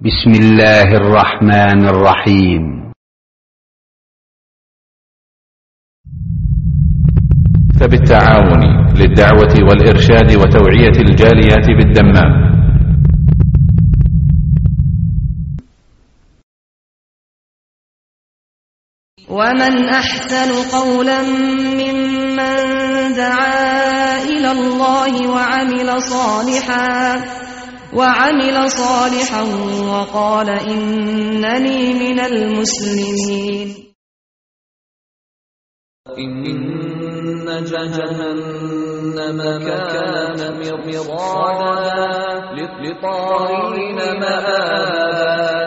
بسم الله الرحمن الرحيم. فبالتعاون للدعوة والإرشاد وتوعية الجاليات بالدمام. ومن أحسن قولا ممن دعا إلى الله وعمل صالحا وعمل صالحا وقال إنني من المسلمين. إن جهنم كانت مرصادا للطاغين مآبا.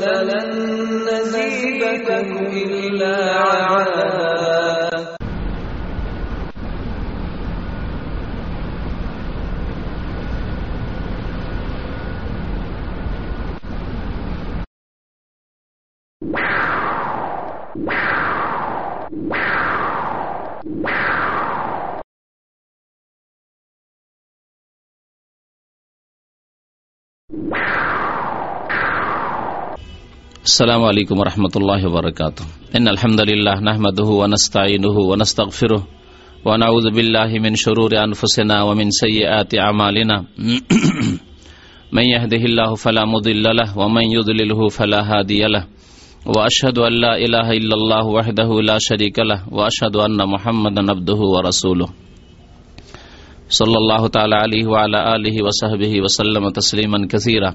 فلن السلام عليكم ورحمة الله وبركاته إن الحمد لله نحمده ونستعينه ونستغفره ونعوذ بالله من شرور أنفسنا ومن سيئات أعمالنا من يهده الله فلا مضل له ومن يضلله فلا هادي له۔ وأشهد أن لا إله إلا الله وحده لا شريك له وأشهد أن محمدا عبده ورسوله صلى الله تعالى عليه وعلى آله وصحبه وسلم تسليما كثيرا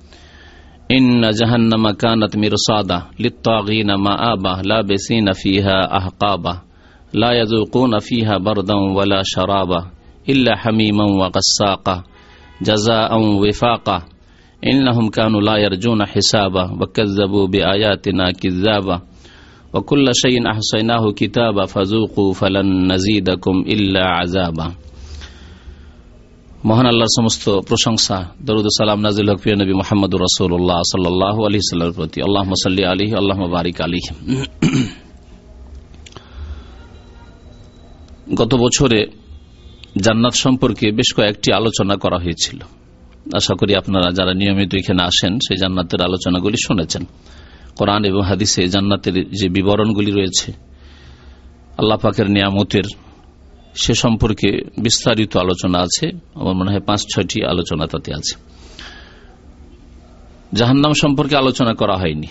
إن جهنم كانت مرصادا للطاغين مآبا لابسين فيها أحقابا لا يذوقون فيها بردا ولا شرابا إلا حميما وغساقا جزاء وفاقا إنهم كانوا لا يرجون حسابا وكذبوا بآياتنا كذابا وكل شيء أحصيناه كتابا فذوقوا فلن نزيدكم إلا عذابا মহান আল্লাহর সমস্ত প্রশংসা, দরুদ সালাম নাজিল হক প্রিয় নবী মোহাম্মদ রসুল্লাহ সাল্লাহ আলী সাল্লার প্রতি। আল্লাহ মসাল্লি আলী আল্লাহ বারিক আলী গত বছরে জান্নাত সম্পর্কে বেশ কয়েকটি আলোচনা করা হয়েছিল। আশা করি আপনারা যারা নিয়মিত এখানে আসেন, সেই জান্নাতের আলোচনাগুলি শুনেছেন। কোরআন এবং হাদিসে জান্নাতের যে বিবরণগুলি রয়েছে, আল্লাহ পাকের নিয়ামতের সে সম্পর্কে বিস্তারিত আলোচনা আছে। আমার মনে হয় পাঁচ, ছয়টি আলোচনা তাতে আছে। জাহান্নাম সম্পর্কে আলোচনা করা হয়নি।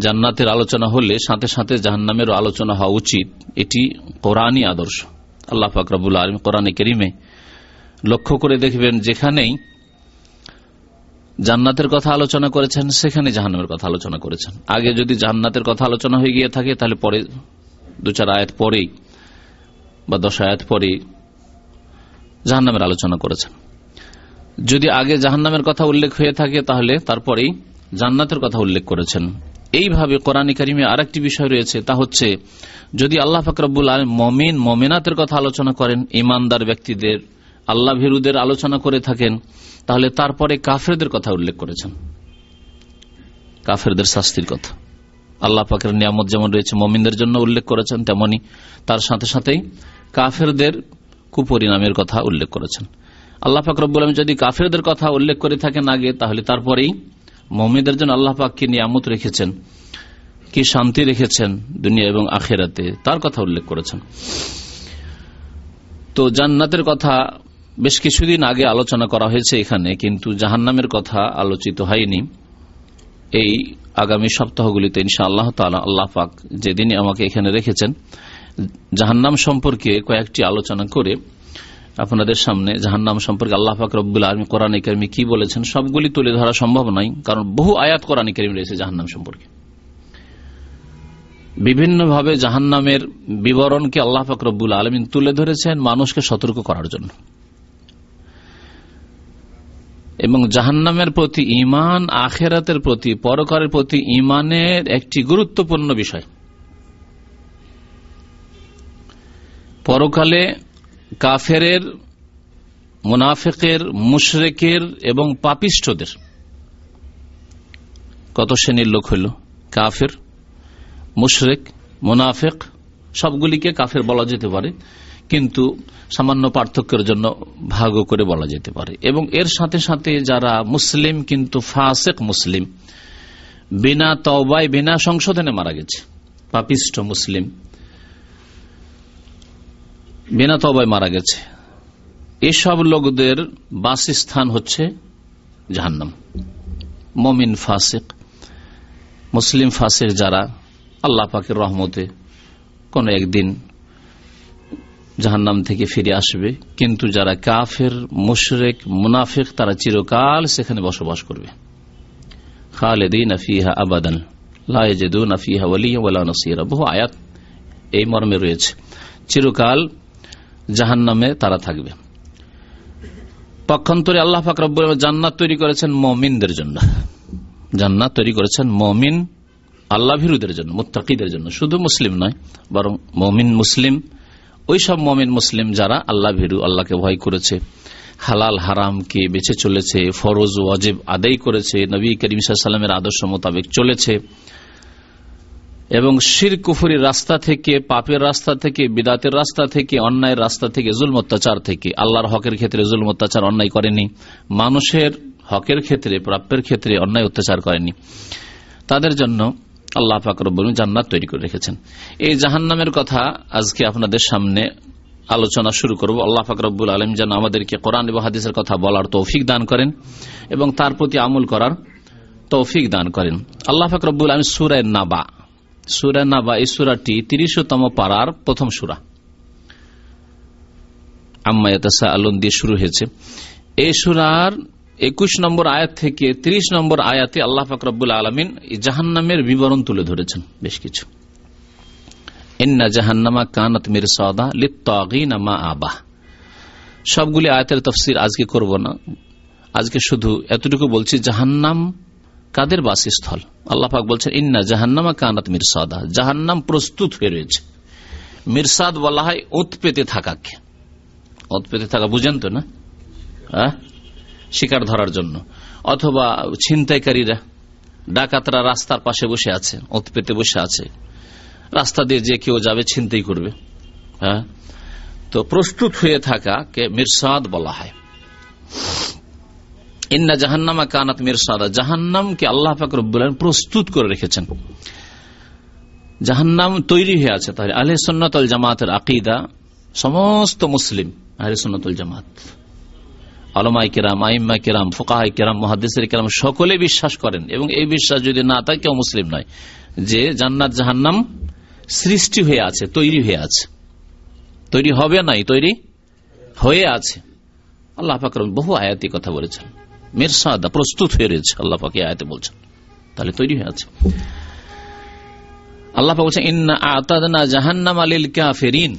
জান্নাতের আলোচনা হলে সাথে সাথে জাহান্নামেরও আলোচনা হওয়া উচিত। এটি কোরআনই আদর্শ। আল্লাহ ফাকরাবুল আলম কোরআনে কেরিমে লক্ষ্য করে দেখবেন যেখানেই জান্নাতের কথা আলোচনা করেছেন সেখানে জাহান্নামের কথা আলোচনা করেছেন। আগে যদি জান্নাতের কথা আলোচনা হয়ে গিয়ে থাকে, তাহলে পরে দু চার আয়াত পরেই বা দশ আয়াত পরে জাহান্নামের আলোচনা করেছেন। যদি আগে জাহান্নামের কথা উল্লেখ হয়ে থাকে, তাহলে তারপরেই জান্নাতের কথা উল্লেখ করেছেন। এইভাবে কোরআন কারিমে আর একটি বিষয় রয়েছে, তা হচ্ছে, যদি আল্লাহ ফাকরাবুল আলম মমিন, মমিনাতের কথা আলোচনা করেন, ইমানদার ব্যক্তিদের, আল্লাহ ভীরুদের আলোচনা করে থাকেন, তাহলে তারপরে কাফেরদের কথা উল্লেখ করেছেন। কাফেরদের শাস্তির কথা। আল্লাহ পাকের নিয়ামত যেমন রয়েছে মমিনদের জন্য উল্লেখ করেছেন, তেমনি তার সাথে সাথেই কাফেরদের কুপরিণামের কথা উল্লেখ করেছেন। আল্লাহ পাক রব্বুল আলম যদি কাফেরদের কথা উল্লেখ করে থাকেন আগে, তাহলে তারপরেই মমিনদের জন্য আল্লাহ পাক কি নিয়ামত রেখেছেন, কি শান্তি রেখেছেন দুনিয়া এবং আখেরাতে, তার কথা উল্লেখ করেছেন। তো জান্নাতের কথা বেশ কিছুদিন আগে আলোচনা করা হয়েছে এখানে, কিন্তু জাহান্নামের কথা আলোচিত হয়নি। এই আগামী সপ্তাহগুলিতে ইনশা আল্লাহ তালা আল্লাহ পাক যেদিনই আমাকে এখানে রেখেছেন, জাহান্নাম সম্পর্কে কয়েকটি আলোচনা করে আপনাদের সামনে জাহান্নাম সম্পর্কে আল্লাহ পাক রব্বুল আলমী কোরআন করিমি কি বলেছেন সবগুলি তুলে ধরা সম্ভব নয়, কারণ বহু আয়াত কোরআন করিম রয়েছে জাহান্নাম সম্পর্কে। বিভিন্নভাবে জাহান্নামের বিবরণকে আল্লাহ পাক রব্বুল আলমিন তুলে ধরেছেন মানুষকে সতর্ক করার জন্য। এবং জাহান্নামের প্রতি ইমান আখেরাতের প্রতি পরকারের প্রতি ইমানের একটি গুরুত্বপূর্ণ বিষয়। পরকালে কাফেরের, মুনাফেকের, মুশরেকের এবং পাপিষ্ঠদের কত শ্রেণির লোক হইল? কাফের, মুশরেক, মুনাফেক, সবগুলিকে কাফের বলা যেতে পারে। কিন্তু সামান্য পার্থক্যের জন্য ভাগ করে বলা যেতে পারে। এবং এর সাথে সাথে যারা মুসলিম কিন্তু ফাসেক মুসলিম, বিনা তবায় বিনা সংশোধনে মারা গেছে, পাপিষ্ট মুসলিম, বিনা তবায় মারা গেছে, এসব লোকদের বাসস্থান হচ্ছে জাহান্নাম। মমিন ফাসেক, মুসলিম ফাসেক যারা আল্লাহ পাকের রহমতে কোন একদিন জাহান্নাম থেকে ফিরে আসবে। কিন্তু যারা কাফের, মুশরেক, মুনাফিক, তারা চিরকাল সেখানে বসবাস করবে। খালেদিন বহু আয়াত এই মর্মে রয়েছে। চিরকাল জাহান্নামে তারা থাকবে। পক্ষান্তরে আল্লাহ ফাকরব জান্নাত তৈরি করেছেন মমিনদের জন্য। জান্নাত তৈরি করেছেন মমিন আল্লাহ ভিরুদের জন্য, মুত্তাকিদের জন্য। শুধু মুসলিম নয়, বরং মমিন, মুসলিম ওই সব মমিন মুসলিম যারা আল্লাহ ভিরু, আল্লাহকে ভয় করেছে, হালাল, হারামকে বেছে চলেছে, ফরজ, ওয়াজেব আদায় করেছে, নবী করিম সাল্লামের আদর্শ মোতাবেক চলেছে। এবং শির কুফুরির রাস্তা থেকে, পাপের রাস্তা থেকে, বিদাতের রাস্তা থেকে, অন্যায়ের রাস্তা থেকে জুল অত্যাচার থেকে, আল্লাহর হকের ক্ষেত্রে জুল অত্যাচার অন্যায় করেনি, মানুষের হকের ক্ষেত্রে, প্রাপ্যের ক্ষেত্রে অন্যায় অত্যাচার করেনি। তাদের জন্য আল্লাহ ফাকরবুল জান্নাত তৈরি করে রেখেছেন। এই জাহান্নামের কথা আজকে আপনাদের সামনে আলোচনা শুরু করব। আল্লাহ ফাকরবুল আলম যেন আমাদেরকে কোরআন এবং হাদিসের কথা বলার তৌফিক দান করেন এবং তার প্রতি আমল করার তৌফিক দান করেন। আল্লাহ ফাকরবুল আলম সুরায় নাবা, সুরা নাবা এই সুরাটি তিরিশতম পাড়ার প্রথম সুরা। আম্মায়াতাসা আলন দিয়ে শুরু হয়েছে। এই সুরার একুশ নম্বর আয়াত থেকে ৩০ নম্বর আয়াতে আল্লাহ ফাকরাবুল আলমিন জাহান্নামের বিবরণ তুলে ধরেছেন বেশ কিছু। ইন্না জাহান্নামা কানাত মির সদা লিত্তাগিনামা আবাহ সবগুলি আয়াতের তফসির আজকে করব না। আজকে শুধু এতটুকু বলছি জাহান্নাম কাদের বাসস্থল? আল্লাহ পাক বলছেন, ইন্না জাহান্নামা কানাত মিরসাদা। জাহান্নাম প্রস্তুত হয়ে রয়েছে। মিরসাদ বলা হয় ওত পেতে থাকাকে। ওত পেতে থাকা, বুঝেন তো না? শিকার ধরার জন্য। অথবা ছিনতাইকারীরা ডাকাতরা রাস্তার পাশে বসে আছে, ওত পেতে বসে আছে। রাস্তা দিয়ে যে কেউ যাবে ছিনতাই করবে। হ্যাঁ? তো প্রস্তুত হয়ে থাকাকে মিরসাদ বলা হয়। ইন্না জাহান্নামা কানাত মিরসাদা। জাহান্নামকে আল্লাহ ফাকরুল প্রস্তুত করে রেখেছেন। জাহান্নাম তৈরি হয়ে আছে তাহলে আলহ সন্ন্যতল জামাতের আকিদা সমস্ত মুসলিম, আহলে সন্ন্যতল জামাত। আলমাই কেরাম, আইম্মা কিরাম ফোকাহাই কিরাম মহাদেশের কেরাম, সকলে বিশ্বাস করেন। এবং এই বিশ্বাস যদি না থাকে, কেউ মুসলিম নয়। যে জান্নাত জাহান্নাম সৃষ্টি হয়ে আছে, তৈরি হয়ে আছে। তৈরি হবে নাই তৈরি? হয়ে আছে। আল্লাহ ফাকর বহু আয়াতি কথা বলেছেন। মিরসাদা প্রস্তুত হয়ে রয়েছে, আল্লাহ পাকে আয়াতে বলছেন। তাহলে তৈরি হয়ে আছে। আল্লাহ বলছেন, ইন্না আতাদনা জাহান্নাম আলিল কাফেরিন।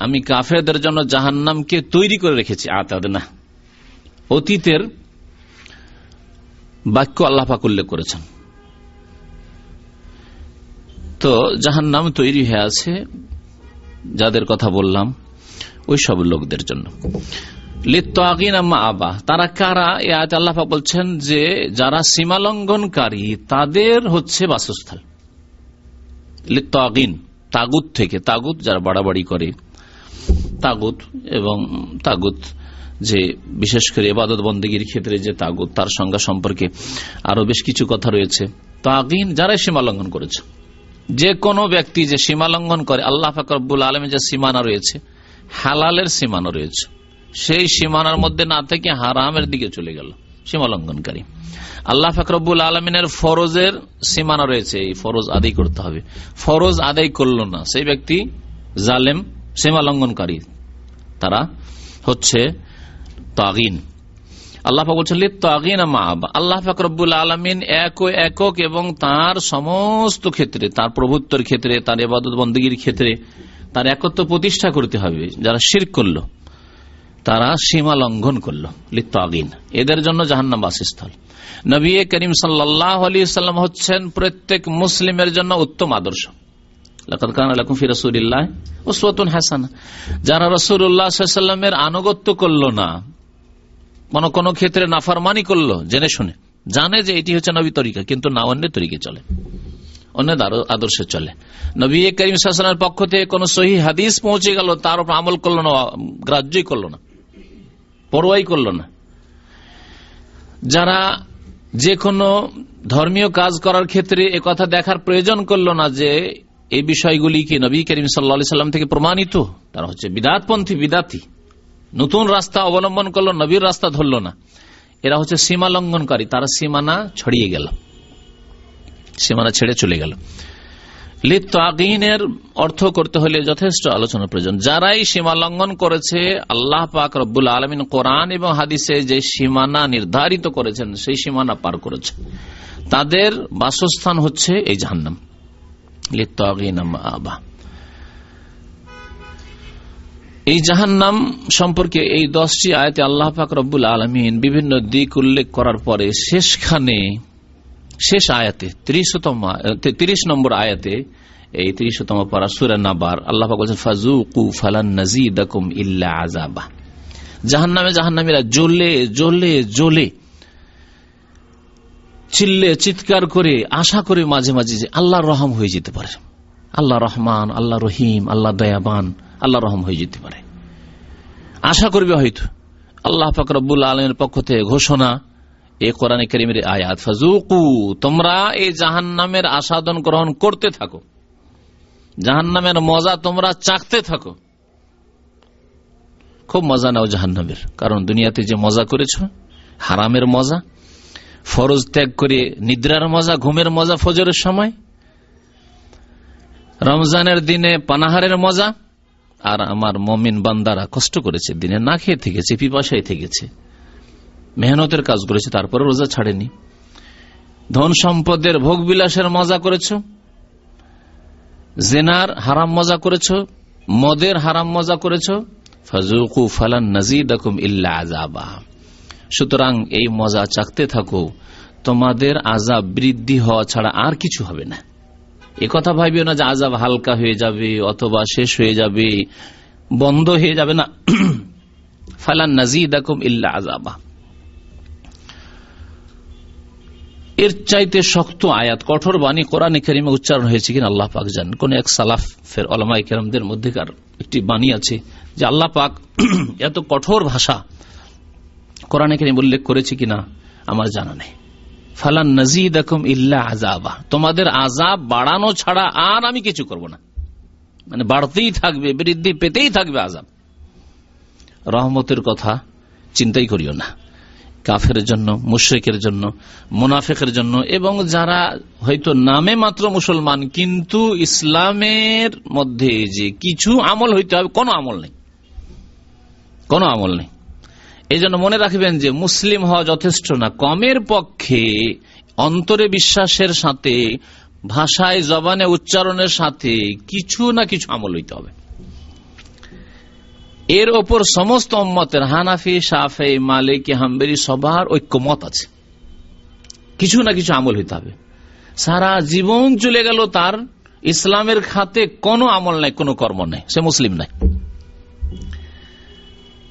আমি কাফেরদের জন্য জাহান্নামকে তৈরি করে রেখেছি, আতাদনা। অতীতের বাক্য আল্লাহ পাক উল্লেখ করেছেন। তো যাহার জাহান্নাম তৈরি হয়ে আছে, যাদের কথা বললাম, ওই সব লোকদের জন্য। আবা তারা কারা? এ আজ আল্লাহ বলছেন যে, যারা সীমা লঙ্ঘনকারী তাদের হচ্ছে বাসস্থল লিত্তাগিন, তাগুত থেকে, তাগুত যারা বাড়াবাড়ি করে, তাগুত এবং তাগুত যে বিশেষ করে এবাদত বন্দীগীর ক্ষেত্রে যে তাগুত, তার সংজ্ঞা সম্পর্কে আরও বেশ কিছু কথা রয়েছে। তাগিন যারাই সীমা লঙ্ঘন করেছে যে কোনো ব্যক্তি যে সীমা লঙ্ঘন করে, আল্লাহ ফাকরবুল আলমের যে সীমানা রয়েছে, হালালের সীমানা রয়েছে। সেই সীমানার মধ্যে না থেকে হারামের দিকে চলে গেল সীমা লঙ্ঘনকারী। আল্লাহ ফাকরবুল আলমিনের ফরজের সীমানা রয়েছে, এই ফরজ আদায় করতে হবে। ফরজ আদায় করল না, সেই ব্যক্তি জালেম, সীমা লঙ্ঘনকারী। তারা হচ্ছে তাগিন আল্লাহ বলছেন তাগিন আল্লাহ ফাকরবুল আলমিন এক একক এবং তার সমস্ত ক্ষেত্রে, তার প্রভুত্বের ক্ষেত্রে, তার এবাদত বন্দীগীর ক্ষেত্রে, তার একত্র প্রতিষ্ঠা করতে হবে। যারা শির করল, তারা সীমা লঙ্ঘন করল, লিত্তাগিন। এদের জন্য জাহান্নাম বাসস্থল নবী করিম সাল্লাহ আলী সাল্লাম হচ্ছেন প্রত্যেক মুসলিমের জন্য উত্তম আদর্শ। যারা রসুল্লাহামের আনুগত্য করল না কোন কোন ক্ষেত্রে নাফারমানি করল, জেনে শুনে। জানে যে এটি হচ্ছে নবী তরিকা, কিন্তু না অন্য তরিকে চলে। অন্য আদর্শে চলে। নবী করিম শাসনের পক্ষ থেকে কোন সহি হাদিস পৌঁছে গেল, তার উপর আমল করল না, গ্রাহ্যই করল না, পরোয়াই করল না। যারা যে কোনো ধর্মীয় কাজ করার ক্ষেত্রে কথা দেখার প্রয়োজন করল না যে এই বিষয়গুলি কি নবী করিম সাল্লা সাল্লাম থেকে প্রমাণিত? তারা হচ্ছে বিদাতপন্থী, বিদাতি। নতুন রাস্তা অবলম্বন করল, নবীর রাস্তা ধরল না। এরা হচ্ছে সীমা লঙ্ঘনকারী, তারা সীমানা ছড়িয়ে গেল। সীমানা ছেড়ে চলে গেল। লিত্তাগিনের অর্থ করতে হলে যথেষ্ট আলোচনা প্রয়োজন। যারাই সীমা লঙ্ঘন করেছে, আল্লাহ পাক রব্বুল আলমিন কোরআন এবং হাদিসে যে সীমানা নির্ধারিত করেছেন, সেই সীমানা পার করেছে। তাদের বাসস্থান হচ্ছে এই জাহান্নাম। লিত্তাগিন আবা এই জাহান্নাম সম্পর্কে এই দশটি আয়তে আল্লাহ পাক রব্বুল আলমিন বিভিন্ন দিক উল্লেখ করার পরে শেষখানে, শেষ আয়াতে তিরিশ নম্বর আয়াতে, এই তিরিশতম পারা সুরা নাবার, আল্লাহ বলছেন ফাজুকু ফালান নাজিদাকুম ইল্লা আজাবা জাহান নামে জাহান নামীরা জ্বলে জ্বলে জ্বলে চিল্লে, চিৎকার করে, আশা করে মাঝে মাঝে যে আল্লাহ রহম হয়ে যেতে পারে। আল্লাহ রহমান, আল্লাহ রহিম, আল্লাহ দয়াবান। আল্লাহ রহম হয়ে যেতে পারে। আশা করবে হয়তো। আল্লাহ ফাকরবুল আলমের পক্ষ থেকে ঘোষণা, এ কোরআন করিমের আয়াত ফাজুকু তোমরা এই জাহান নামের আসাদন গ্রহণ করতে থাকো। জাহান নামের মজা তোমরা চাকতে থাকো। খুব মজা নাও জাহান নামের কারণ দুনিয়াতে যে মজা করেছ, হারামের মজা, ফরজ ত্যাগ করে নিদ্রার মজা, ঘুমের মজা, ফজরের সময়, রমজানের দিনে পানাহারের মজা আর আমার মমিন বান্দারা কষ্ট করেছে, দিনে না খেয়ে থেকেছে, পিপাসায় থেকেছে। মেহনতের কাজ করেছে, তারপরে রোজা ছাড়েনি। ধন সম্পদের ভোগ বিলাসের মজা করেছ। জেনার হারাম মজা করেছ। মদের হারাম মজা করেছ। ফাজুকু ফালান নাজিদ ইল্লা আজাবা সুতরাং এই মজা চাকতে থাকো। তোমাদের আজাব বৃদ্ধি হওয়া ছাড়া আর কিছু হবে না। কথা ভাবিও না যে আজাব হালকা হয়ে যাবে অথবা শেষ হয়ে যাবে, বন্ধ হয়ে যাবে না। ফালান নাজিদ ইল্লা আজাবা এর চাইতে শক্ত আয়াত, কঠোর বাণী কোরআন কেরিমে উচ্চারণ হয়েছে কিনা আল্লাহ পাক জানেন। কোন এক সালাফ ফের আলমাই কেরামদের মধ্যেকার একটি বাণী আছে যে আল্লাহ পাক এত কঠোর ভাষা কোরআন কেরিম উল্লেখ করেছে কিনা আমার জানা নেই। ফালান নজিদ ইল্লা আজাবা তোমাদের আজাব বাড়ানো ছাড়া আর আমি কিছু করব না। মানে বাড়তেই থাকবে, বৃদ্ধি পেতেই থাকবে আজাব রহমতের কথা চিন্তাই করিও না। কাফের জন্য, মুশ্রিকের জন্য, মুনাফেকের জন্য এবং যারা হয়তো নামে মাত্র মুসলমান, কিন্তু ইসলামের মধ্যে যে কিছু আমল হইতে হবে, কোনো আমল নেই। কোনো আমল নেই। এই জন্য মনে রাখবেন যে মুসলিম হওয়া যথেষ্ট না। কমের পক্ষে অন্তরে বিশ্বাসের সাথে, ভাষায়, জবানে উচ্চারণের সাথে কিছু না কিছু আমল হইতে হবে। এর ওপর সমস্ত মতের হানাফি সাফে মালিক, হাম্বেরি সবার ঐক্যমত আছে। কিছু না কিছু আমল হইতে হবে। সারা জীবন চলে গেল তার ইসলামের খাতে কোনো আমল নাই, কোনো কর্ম নাই। সে মুসলিম নাই।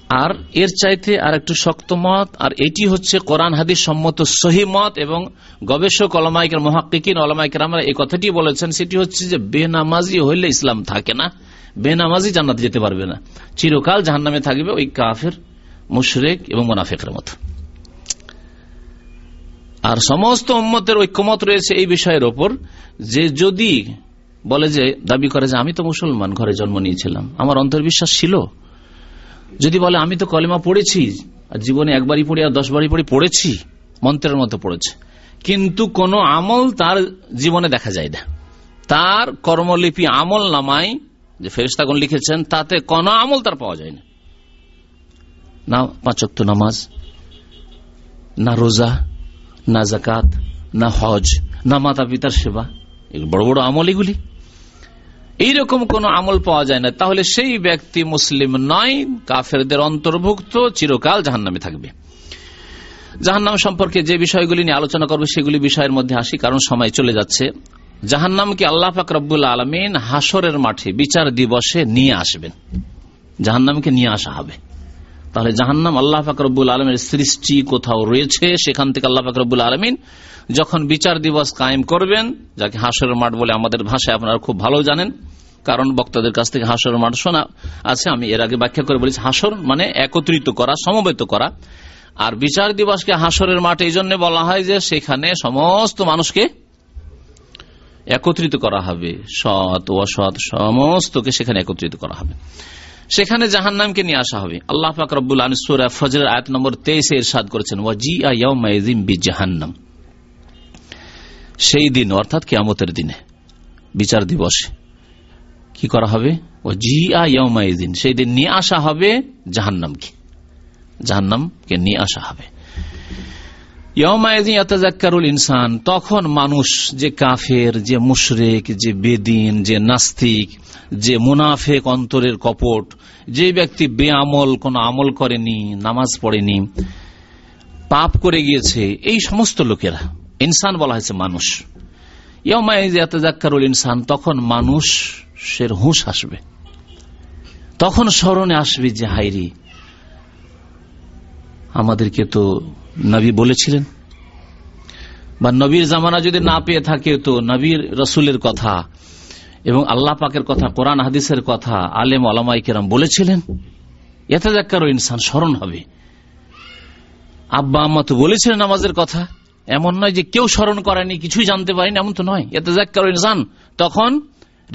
আর এর চাইতে আর একটু শক্ত মত, আর এটি হচ্ছে কোরআন, হাদিস সম্মত সহি মত এবং গবেষক অলমাইকের মহাকিন অলমাইকের আমরা এই কথাটি বলেছেন, সেটি হচ্ছে যে বেনামাজি হইলে ইসলাম থাকে না। বেনামাজি জান্নাত যেতে পারবে না। চিরকাল জাহান নামে থাকবে ওই কাফের, মুশরেক এবং মোনাফেকের মতো। আর সমস্ত উম্মতের ঐক্যমত রয়েছে এই বিষয়ের ওপর, যে যদি বলে যে, দাবি করে যে, আমি তো মুসলমান, ঘরে জন্ম নিয়েছিলাম। আমার অন্তর্বিশ্বাস ছিল। যদি বলে, আমি তো কলেমা পড়েছি জীবনে একবারই পড়ি আর দশবারই পড়ি, পড়েছি, মন্ত্রের মতো পড়েছে। কিন্তু কোন আমল তার জীবনে দেখা যায় না। তার কর্মলিপি আমল নামাই যে ফেরিস্তাগণ লিখেছেন, তাতে কোন আমল তার পাওয়া যায় না। না পাঁচক্ত নামাজ, না রোজা, না জাকাত না হজ, না মাতা পিতার সেবা বড় বড় আমল এগুলি। এইরকম কোন আমল পাওয়া যায় না। তাহলে সেই ব্যক্তি মুসলিম নয়, কাফেরদের অন্তর্ভুক্ত চিরকাল জাহান নামে থাকবে। জাহান্নাম সম্পর্কে যে বিষয়গুলি নিয়ে আলোচনা করবে, সেগুলি বিষয়ের মধ্যে আসি, কারণ সময় চলে যাচ্ছে। জাহান্নামকে আল্লাহ ফাকরাবুল আলমিন হাসরের মাঠে বিচার দিবসে নিয়ে আসবেন। জাহান্নামকে নিয়ে আসা হবে। তাহলে জাহান্নাম আল্লাহ ফাকরবুল আলমের সৃষ্টি কোথাও রয়েছে, সেখান থেকে আল্লাহ ফাকরবুল আলমিন যখন বিচার দিবস কায়েম করবেন, যাকে হাসরের মাঠ বলে আমাদের ভাষায় আপনারা খুব ভালো জানেন, কারণ বক্তাদের কাছ থেকে হাসর মাঠ শোনা আছে, আমি এর আগে ব্যাখ্যা করে বলেছি, হাসর মানে একত্রিত করা, সমবেত করা। আর বিচার দিবসকে হাসরের মাঠ এই জন্য বলা হয় যে, সেখানে সমস্ত মানুষকে একত্রিত করা হবে, সৎ, অসৎ, সমস্তকে সেখানে একত্রিত করা হবে। সেখানে জাহান নামকে নিয়ে আসা হবে। আল্লাহ পাক রব্বুল আনসুর ফজর আয়াত নম্বর তেইশে এর ইরশাদ করেছেন ওয়াজি বি জাহান্নাম সেই দিন, অর্থাৎ কেয়ামতের দিনে, বিচার দিবসে, কি করা হবে? ও জি আয়াউমাইদিন সেই দিন নিয়ে আসা হবে জাহান্নামকে। জাহান্নামকে নিয়ে আসা হবে। ইনসান, তখন মানুষ যে কাফের, যে মুশরেক, যে বেদিন, যে নাস্তিক, যে মুনাফেক অন্তরের কপট, যে ব্যক্তি বেআমল, কোন আমল করেনি, নামাজ পড়েনি, পাপ করে গিয়েছে, এই সমস্ত লোকেরা ইনসান বলা হয়েছে মানুষ। ইনসান, তখন মানুষের হুঁশ আসবে। তখন স্মরণে আসবে যে হাইরি আমাদেরকে তো নবী বলেছিলেন। বা নবীর জামানা যদি না পেয়ে থাকে তো নবীর রসুলের কথা এবং আল্লাহ পাকের কথা, কোরআন হাদিসের কথা আলেম আলামাই কেরাম বলেছিলেন। এতে দেখারও ইনসান, স্মরণ হবে। আব্বা আম্মা তো বলেছিলেন আমাদের কথা। এমন নয় যে কেউ স্মরণ করেনি, কিছুই জানতে পারেনি, এমন তো নয়। এতে দেখারও ইনসান, তখন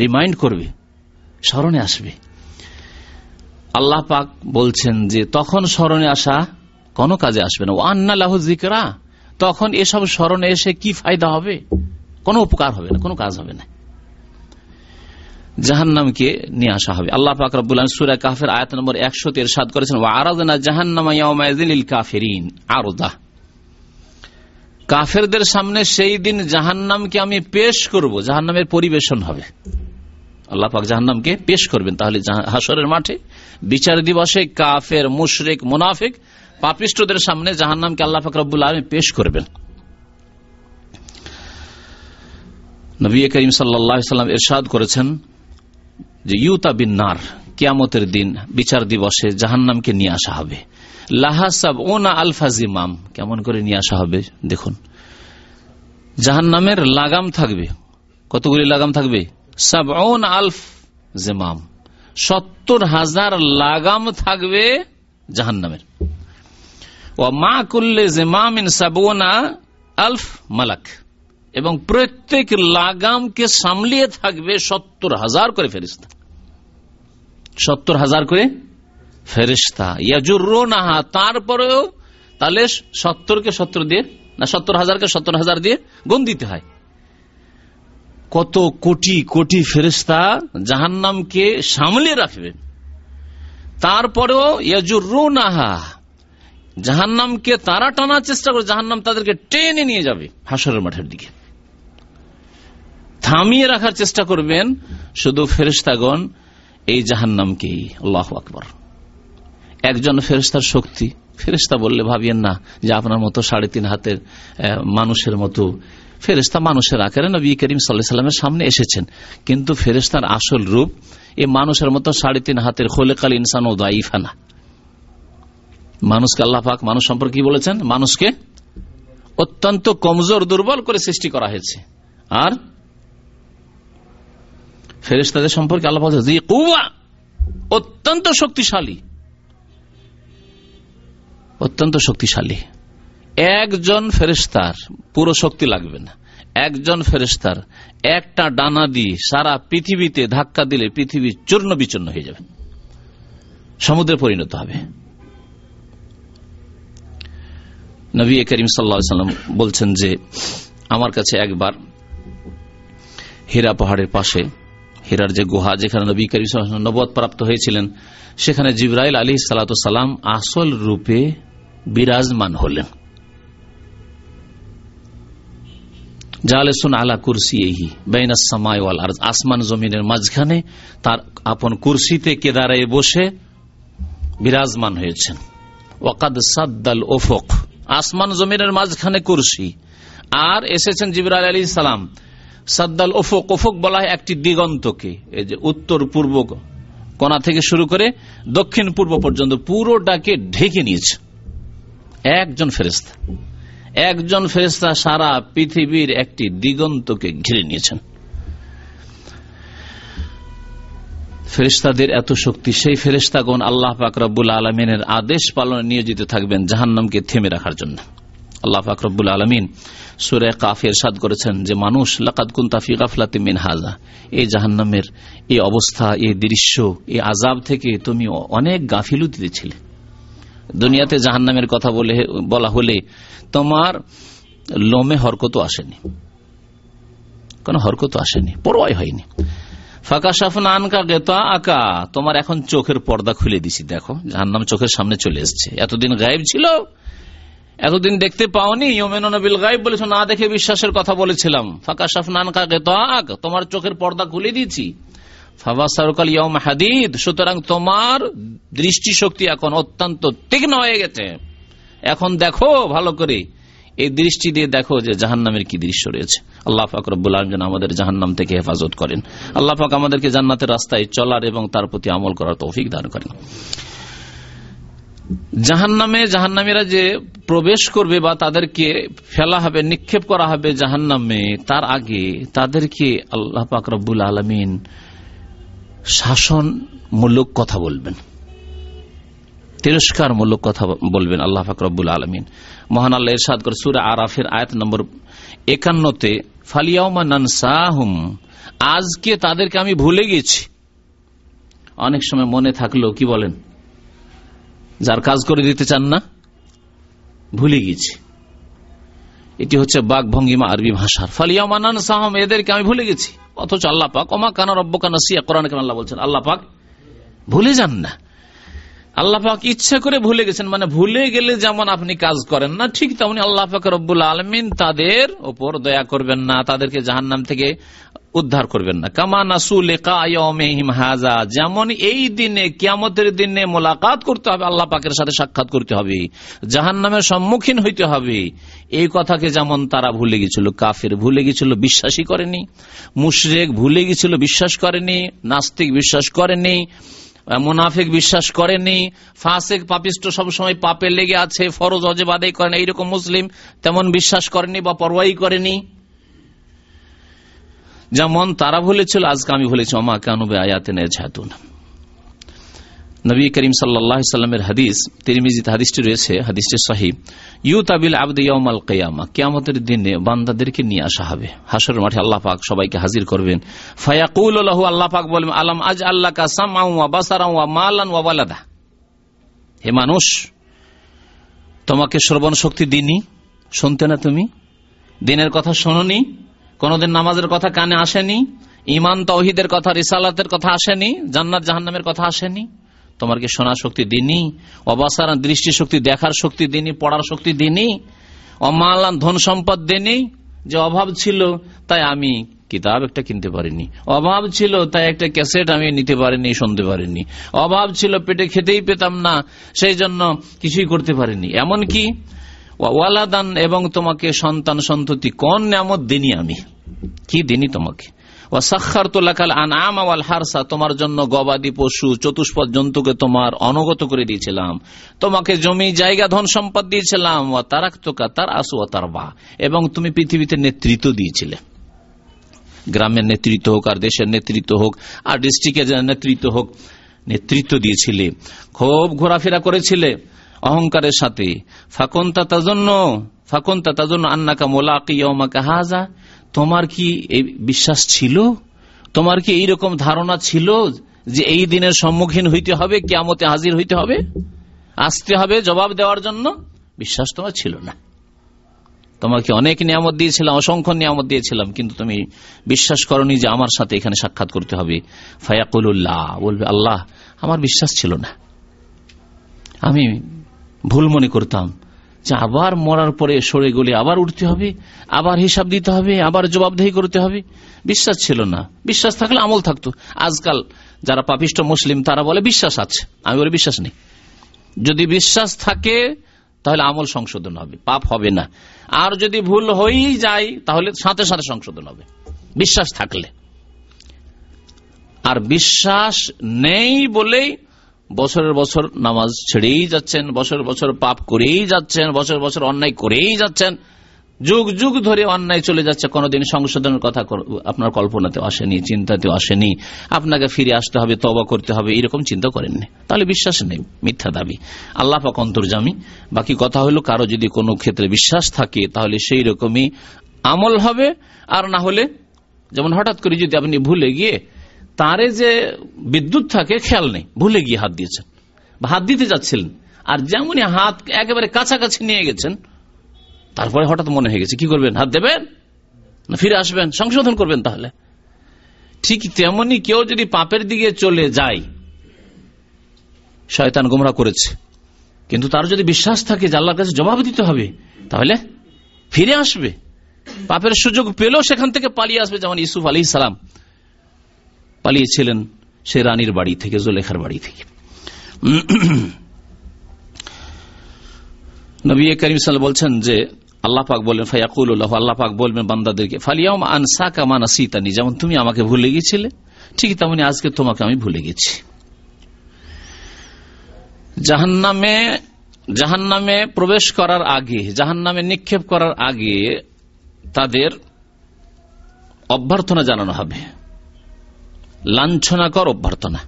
রিমাইন্ড করবে, স্মরণে আসবে। আল্লাহ পাক বলছেন যে, তখন স্মরণে আসা কোনো কাজে আসবে না। ও আন্না লাহু জিকরা তখন এসব স্মরণে এসে কি ফায়দা হবে? কোনো উপকার হবে না, কোনো কাজ হবে না। জাহান্নামকে নিয়ে আসা হবে। আল্লাহ পাক রব্বুল সুরা কাফের আয়াত নম্বর একশো তের সাদ করেছেন আরাধনা জাহান্নামাইল কাফেরিন আরদা। কাফেরদের সামনে সেই দিন জাহান্নামকে আমি পেশ করব, জাহান্নামের পরিবেশন হবে। আল্লাহ পাক জাহান্নামকে পেশ করবেন, তাহলে হাসরের মাঠে বিচার দিবসে কাফের, মুশরেক, মুনাফিক, পাপিষ্টদের সামনে জাহান্নামকে আল্লাহ পাক রব্বুল আলমী পেশ করবেন। নবী করিম সাল্লাম এরশাদ করেছেন যে, ইউতা বিন্নার কিয়ামতের দিন বিচার দিবসে জাহান্নামকে নিয়ে আসা হবে। লাহাসাব ওনা আলফাজিমাম কেমন করে নিয়ে আসা হবে? দেখুন। জাহান্নামের লাগাম থাকবে। কতগুলি লাগাম থাকবে? সাব আলফ জেমাম। সত্তর হাজার লাগাম থাকবে জাহান্নামের। ও মা করলে কুল্লে জেমামিন সাবনা আলফ মালাক। এবং প্রত্যেক লাগামকে সামলিয়ে থাকবে সত্তর হাজার করে ফেরিস্তা সত্তর হাজার করে ফেরিস্তা ইয়াজুর্রোনাহা তারপরেও তাহলে সত্তরকে সত্তর দিয়ে, না, সত্তর হাজারকে সত্তর হাজার দিয়ে গুণ দিতে হয়। কত কোটি কোটি ফেরিস্তা জাহান্নামকে রাখবে তারপরেও ইয়াজুর্রোনাহা জাহান্নামকে তারা টানার চেষ্টা করে, জাহান্নাম তাদেরকে টেনে নিয়ে যাবে হাসরের মাঠের দিকে। থামিয়ে রাখার চেষ্টা করবেন শুধু ফেরিস্তাগণ এই জাহান্নামকেই। আল্লাহ আকবর। একজন ফেরিস্তার শক্তি। ফেরিস্তা বললে, ভাবিয়েন না যে আপনার মতো সাড়ে তিন হাতের মানুষের মতো ফেরিস্তা মানুষের আকারে নবী করিম সাল্লাহ সাল্লামের সামনে এসেছেন। কিন্তু ফেরিস্তার আসল রূপ, এ মানুষের মতো সাড়ে তিন হাতের খোলেকাল ইনসান ও দাইফানা মানুষকে আল্লাহ পাক মানুষ সম্পর্কে বলেছেন? মানুষকে অত্যন্ত কমজোর, দুর্বল করে সৃষ্টি করা হয়েছে। আর ফেরেস্তাদের সম্পর্কে আল্লাহ অত্যন্ত শক্তিশালী। অত্যন্ত শক্তিশালী। একজন ফেরেস্তার পুরো শক্তি লাগবে না। একজন ফেরেস্তার একটা ডানা দিয়ে সারা পৃথিবীতে ধাক্কা দিলে পৃথিবী চূর্ণ বিচূর্ণ হয়ে যাবে। সমুদ্রে পরিণত হবে। নবী করিম সাল্লাম বলছেন যে, আমার কাছে একবার হীরা পাহাড়ের পাশে, হীরার যে গুহা যেখানে নবী করিম নবদ প্রাপ্ত হয়েছিলেন, সেখানে জিব্রাইল আলী সালাম আসল রূপে বিরাজমান হলেন। জালেসুন আলা কুরসি এই বেনাসমাইওয়াল আর আসমান জমিনের মাঝখানে তার আপন কুরসিতে কেদারায় বসে বিরাজমান হয়েছেন। ওয়াকাদ সাদ্দাল ওফক, আসমান জমিনের মাঝখানে কুরসি। আর এসেছেন জিবরাল আলী সালাম। সাদ্দাল ওফক ওফক বলা হয় একটি দিগন্তকে, এই যে উত্তর পূর্ব কোনা থেকে শুরু করে দক্ষিণ পূর্ব পর্যন্ত পুরোটাকে ঢেকে নিয়েছে। একজন ফেরেস্তা একজন ফেরেস্তা সারা পৃথিবীর একটি দিগন্তকে ঘিরে নিয়েছেন। ফেরিস্তাদের এত শক্তি, সেই ফেরিস্তাগণ আল্লাহ ফাকরাবুল আলমিনের আদেশ পালনে নিয়োজিত থাকবেন জাহান্নামকে থেমে রাখার জন্য। আল্লাহ ফাকরবুল আলমিন সুরে কাফের সাদ করেছেন যে, মানুষ লাকাত কুন্তাফি গাফলাতে মিন হাজা এই জাহান্নামের এই অবস্থা, এই দৃশ্য, এই আজাব থেকে তুমি অনেক গাফিলুতিতে ছিলে দুনিয়াতে জাহান্নামের কথা বলে, বলা হলে তোমার লোমে হরকত আসেনি। কোন হরকত আসেনি, পরোয়াই হয়নি। ফাঁকা সাফন আনকা তোমার এখন চোখের পর্দা খুলে দিছি, দেখো, জাহান্নাম চোখের সামনে চলে এসছে। এতদিন গায়েব ছিল, এতদিন দেখতে পাওনি নবিল গাইব বলেছ, না দেখে বিশ্বাসের কথা বলেছিলাম। ফাঁকা সাফন আনকা গেতা আক, তোমার চোখের পর্দা খুলে দিচ্ছি ফাবা সারকাল ইয়ম হাদিদ। সুতরাং তোমার দৃষ্টিশক্তি এখন অত্যন্ত তীক্ষ্ণ হয়ে গেছে। এখন দেখো, ভালো করে এই দৃষ্টি দিয়ে দেখো যে কি দৃশ্য রয়েছে। আল্লাহ আলম যেন আমাদের থেকে হেফাজত করেন। আল্লাহ পাক আমাদেরকে জান্নাতের রাস্তায় চলার এবং তার প্রতি আমল করার তৌফিক দান করেন। জাহান্নামে জাহান্নামীরা যে প্রবেশ করবে বা তাদেরকে ফেলা হবে, নিক্ষেপ করা হবে জাহান্নামে, তার আগে তাদেরকে আল্লাহ পাক রব্বুল আলমিন শাসনমূলক কথা বলবেন। তিরস্কারমূলক কথা বলবেন আল্লাহ ফাকরবুল আলমিন। মহান আল্লাহ ইরশাদ করে সুরা আরাফের আয়াত নম্বর একান্নতে, ফালিয়াউমা নানসাহুম আজকে তাদেরকে আমি ভুলে গেছি। অনেক সময় মনে থাকল কি বলেন? যার কাজ করে দিতে চান না, ভুলে গেছি। এটি হচ্ছে বাঘ ভঙ্গিমা আরবি ভাষার। ফালিয়ামান সাহম, এদেরকে আমি ভুলে গেছি। অথচ আল্লাহ পাক, ওমা কানা রব্য কানা সিয়া কোরআন কেন আল্লাহ বলছেন, আল্লাহ পাক ভুলে যান না। আল্লাহ পাক ইচ্ছা করে ভুলে গেছেন মানে ভুলে গেলে যেমন আপনি কাজ করেন না, ঠিক তেমনি আল্লাহ পাক রব্বুল আলমিন তাদের ওপর দয়া করবেন না, তাদেরকে জাহান নাম থেকে উদ্ধার করবেন না। কামা নাসুল হাজা যেমন এই দিনে, কিয়ামতের দিনে মোলাকাত করতে হবে, আল্লাহ পাকের সাথে সাক্ষাৎ করতে হবে জাহান নামের সম্মুখীন হইতে হবে। এই কথাকে যেমন তারা ভুলে গেছিল, কাফের ভুলে গেছিল, বিশ্বাসই করেনি, মুশরেক ভুলে গেছিল, বিশ্বাস করেনি, নাস্তিক বিশ্বাস করেনি, মুনাফিক বিশ্বাস করেনি, ফাঁসেক, পাপিষ্ট সবসময় পাপে লেগে আছে, ফরজ, অজেব আদায় করেন এইরকম মুসলিম তেমন বিশ্বাস করেনি বা পরোয়াই করেনি। যেমন তারা ভুলেছিল, আজকে আমি বলেছি অমা কানুবে আয়াতে নেছাতুন নবী করিম সাল্লামের হাদিস, তিরমিজিত হাদিসটি রয়েছে, হাদিসটি সাহি। ইউ তাবিল আবদ ইয়মাল কেয়ামা, কেয়ামতের দিনে বান্দাদেরকে নিয়ে আসা হবে। হাসর মাঠে আল্লাহ পাক সবাইকে হাজির করবেন। ফায়াকুল আল্লাহ পাক বলবেন আলম আজ আল্লাহ কা সামা বাসারা মালান ওয়াবালাদা হে মানুষ, তোমাকে শ্রবণ শক্তি দিনই শুনতে না তুমি? দিনের কথা শোনি কোনদিন নামাজের কথা কানে আসেনি ইমান তহিদের কথা, রিসালাতের কথা আসেনি, জান্নাত জাহান্নামের কথা আসেনি। তোমার কি শোনা শক্তি দিনই? অবাসার দৃষ্টি শক্তি দেখার শক্তি দিনই, পড়ার শক্তি দিনই? অমালান ধন সম্পদ দিনই? যে অভাব ছিল, তাই আমি কিতাব একটা কিনতে পারিনি। অভাব ছিল, তাই একটা ক্যাসেট আমি নিতে পারিনি, শুনতে পারিনি। অভাব ছিল, পেটে খেতেই পেতাম না, সেই জন্য কিছুই করতে পারিনি। এমন কি ওয়ালাদান এবং তোমাকে সন্তান সন্ততি কোন নামত দিনই আমি? কি দিনই তোমাকে? ওয়াসাক্ষার তোলাকাল আনাম আওয়াল হারসা, তোমার জন্য গবাদি পশু, চতুষ্পদ জন্তুকে তোমার অনগত করে দিয়েছিলাম। তোমাকে জমি, জায়গা, ধন সম্পদ দিয়েছিলাম। ও তারাক তোকা তার আসু তার বা এবং তুমি পৃথিবীতে নেতৃত্ব দিয়েছিলে। গ্রামের নেতৃত্ব হোক আর দেশের নেতৃত্ব হোক, আর ডিস্ট্রিক্টের নেতৃত্ব হোক, নেতৃত্ব দিয়েছিলে। খুব ঘোরাফেরা করেছিলে। অহংকারের সাথে। ফাকন্তা তাজন্য ফাকন্তা তাজন্য আন্নাকা মোলাকা হাজা তোমার কি এই বিশ্বাস ছিল? তোমার কি এইরকম ধারণা ছিল যে এই দিনের সম্মুখীন হইতে হবে কেমতে হাজির হইতে হবে? আসতে হবে জবাব দেওয়ার জন্য? বিশ্বাস তোমার ছিল না। তোমাকে অনেক নিয়ামত দিয়েছিলাম, অসংখ্য নিয়ামত দিয়েছিলাম, কিন্তু তুমি বিশ্বাস করনি যে আমার সাথে এখানে সাক্ষাৎ করতে হবে। ফায়াকুল্লাহ বলবে, আল্লাহ, আমার বিশ্বাস ছিল না। আমি ভুল মনে করতাম যে আবার মরার পরে সরে গলে আবার উঠতে হবে, আবার হিসাব দিতে হবে, আবার জবাবদেহি করতে হবে। বিশ্বাস ছিল না। বিশ্বাস থাকলে আমল থাকতো। আজকাল যারা পাপিষ্ট মুসলিম, তারা বলে, বিশ্বাস আছে। আমি বলে, বিশ্বাস নেই। যদি বিশ্বাস থাকে, তাহলে আমল সংশোধন হবে। পাপ হবে না। আর যদি ভুল হয়েই যায়, তাহলে সাথে সাথে সংশোধন হবে। বিশ্বাস থাকলে। আর বিশ্বাস নেই বলেই বছরের বছর নামাজ ছেড়েই যাচ্ছেন, বছর বছর পাপ করেই যাচ্ছেন, বছর বছর অন্যায় করেই যাচ্ছেন, যুগ যুগ ধরে অন্যায় চলে যাচ্ছে, কোনদিন সংশোধনের কথা আপনার কল্পনাতে আসেনি, চিন্তাতেও আসেনি, আপনাকে ফিরে আসতে হবে তবা করতে হবে, এরকম চিন্তা করেননি। তাহলে বিশ্বাস নেই, মিথ্যা দাবি। আল্লাহ পাক অন্তর্জামী। বাকি কথা হলো, কারও যদি কোনো ক্ষেত্রে বিশ্বাস থাকে, তাহলে সেই রকমই আমল হবে, আর না হলে, যেমন হঠাৎ করে যদি আপনি ভুলে গিয়ে তারে যে বিদ্যুৎ থাকে, খেয়াল নেই। ভুলে গিয়ে হাত দিয়েছেন। হাত দিতে যাচ্ছিলেন। আর যেমনই হাত একেবারে কাছাকাছি নিয়ে গেছেন, তারপরে হঠাৎ মনে হয়ে গেছে, কি করবেন? হাত দেবেন? না, ফিরে আসবেন? সংশোধন করবেন তাহলে? ঠিক তেমনি কেউ যদি পাপের দিকে চলে যায়, শয়তান গোমরা করেছে। কিন্তু তার যদি বিশ্বাস থাকে যে আল্লাহর কাছে জবাব দিতে হবে, তাহলে ফিরে আসবে। পাপের সুযোগ পেলেও সেখান থেকে পালিয়ে আসবে, যেমন ইসুফ আলী সালাম। পালিয়েছিলেন সে রানীর বাড়ি থেকে, জোলেখার বাড়ি থেকে। নবী করিম সাল বলছেন যে, আল্লাহ পাক বললেন ফায়াকুল আল্লাহ পাক বলবেন বান্দাদেরকে ফালিয়াম আনসা কামানা সীতানি যেমন তুমি আমাকে ভুলে গিয়েছিলে, ঠিক তেমনি আজকে তোমাকে আমি ভুলে গেছি। জাহান্নামে জাহান্নামে প্রবেশ করার আগে, জাহান্নামে নিক্ষেপ করার আগে তাদের অভ্যর্থনা জানানো হবে। লাঞ্ছনাকর অভ্যর্থনা।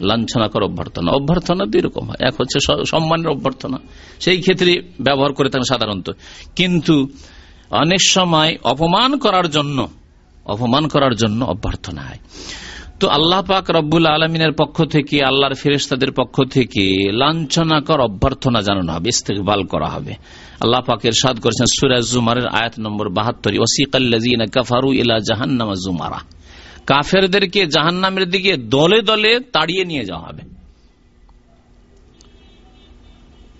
লাঞ্ছনাকর অভ্যর্থনা। অভ্যর্থনা দুই রকম হয় এক হচ্ছে সম্মানের অভ্যর্থনা। সেই ক্ষেত্রে ব্যবহার করে থাকেন সাধারণত। কিন্তু অনেক সময় অপমান করার জন্য, অপমান করার জন্য অভ্যর্থনা হয়। তো আল্লাহ পাক রব্বুল আলমিনের পক্ষ থেকে, আল্লাহর ফেরেস্তাদের পক্ষ থেকে লাঞ্ছনাকর অভ্যর্থনা জানানো হবে, ইস্তেকবাল করা হবে। আল্লাহ পাকের সাদ করেছেন সুরাজ জুমারের আয়াত নম্বর বাহাত্তর ওসিকাল্লাজিনা কাফারু ইলা জাহান্নামা জুমারা। কাফেরদেরকে জাহান্নামের দিকে দলে দলে তাড়িয়ে নিয়ে যাওয়া হবে।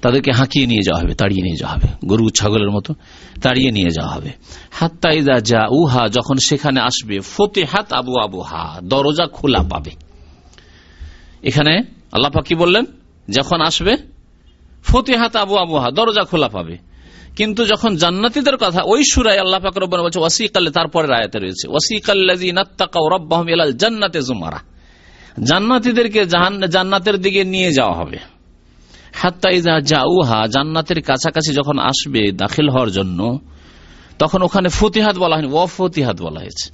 তাদেরকে হাঁকিয়ে নিয়ে যাওয়া হবে, তাড়িয়ে নিয়ে যাওয়া হবে। গরু, ছাগলের মতো তাড়িয়ে নিয়ে যাওয়া হবে। হাত্তাইদা যা উহা যখন সেখানে আসবে ফতে হাত আবু আবু হা দরজা খোলা পাবে। এখানে আল্লাহ কি বললেন? যখন আসবে ফতে হাত আবু আবু হা দরজা খোলা পাবে। কিন্তু যখন জান্নাতিদের কথা, ওই সুরাই আল্লাহ পাক বলছে, ওয়াসিকাল্লে তারপরে আয়াতে রয়েছে ওয়াসিকাল্লাজিনাত্তাকাও জান্নাতে জুমারা জান্নাতিদেরকে জান্নাতের দিকে নিয়ে যাওয়া হবে। হাত্তাইজা জাউহা, জান্নাতের কাছাকাছি যখন আসবে, দাখিল হওয়ার জন্য, তখন ওখানে ফতিহাত বলা হয়নি ওয়া ফতিহাত বলা হয়েছে,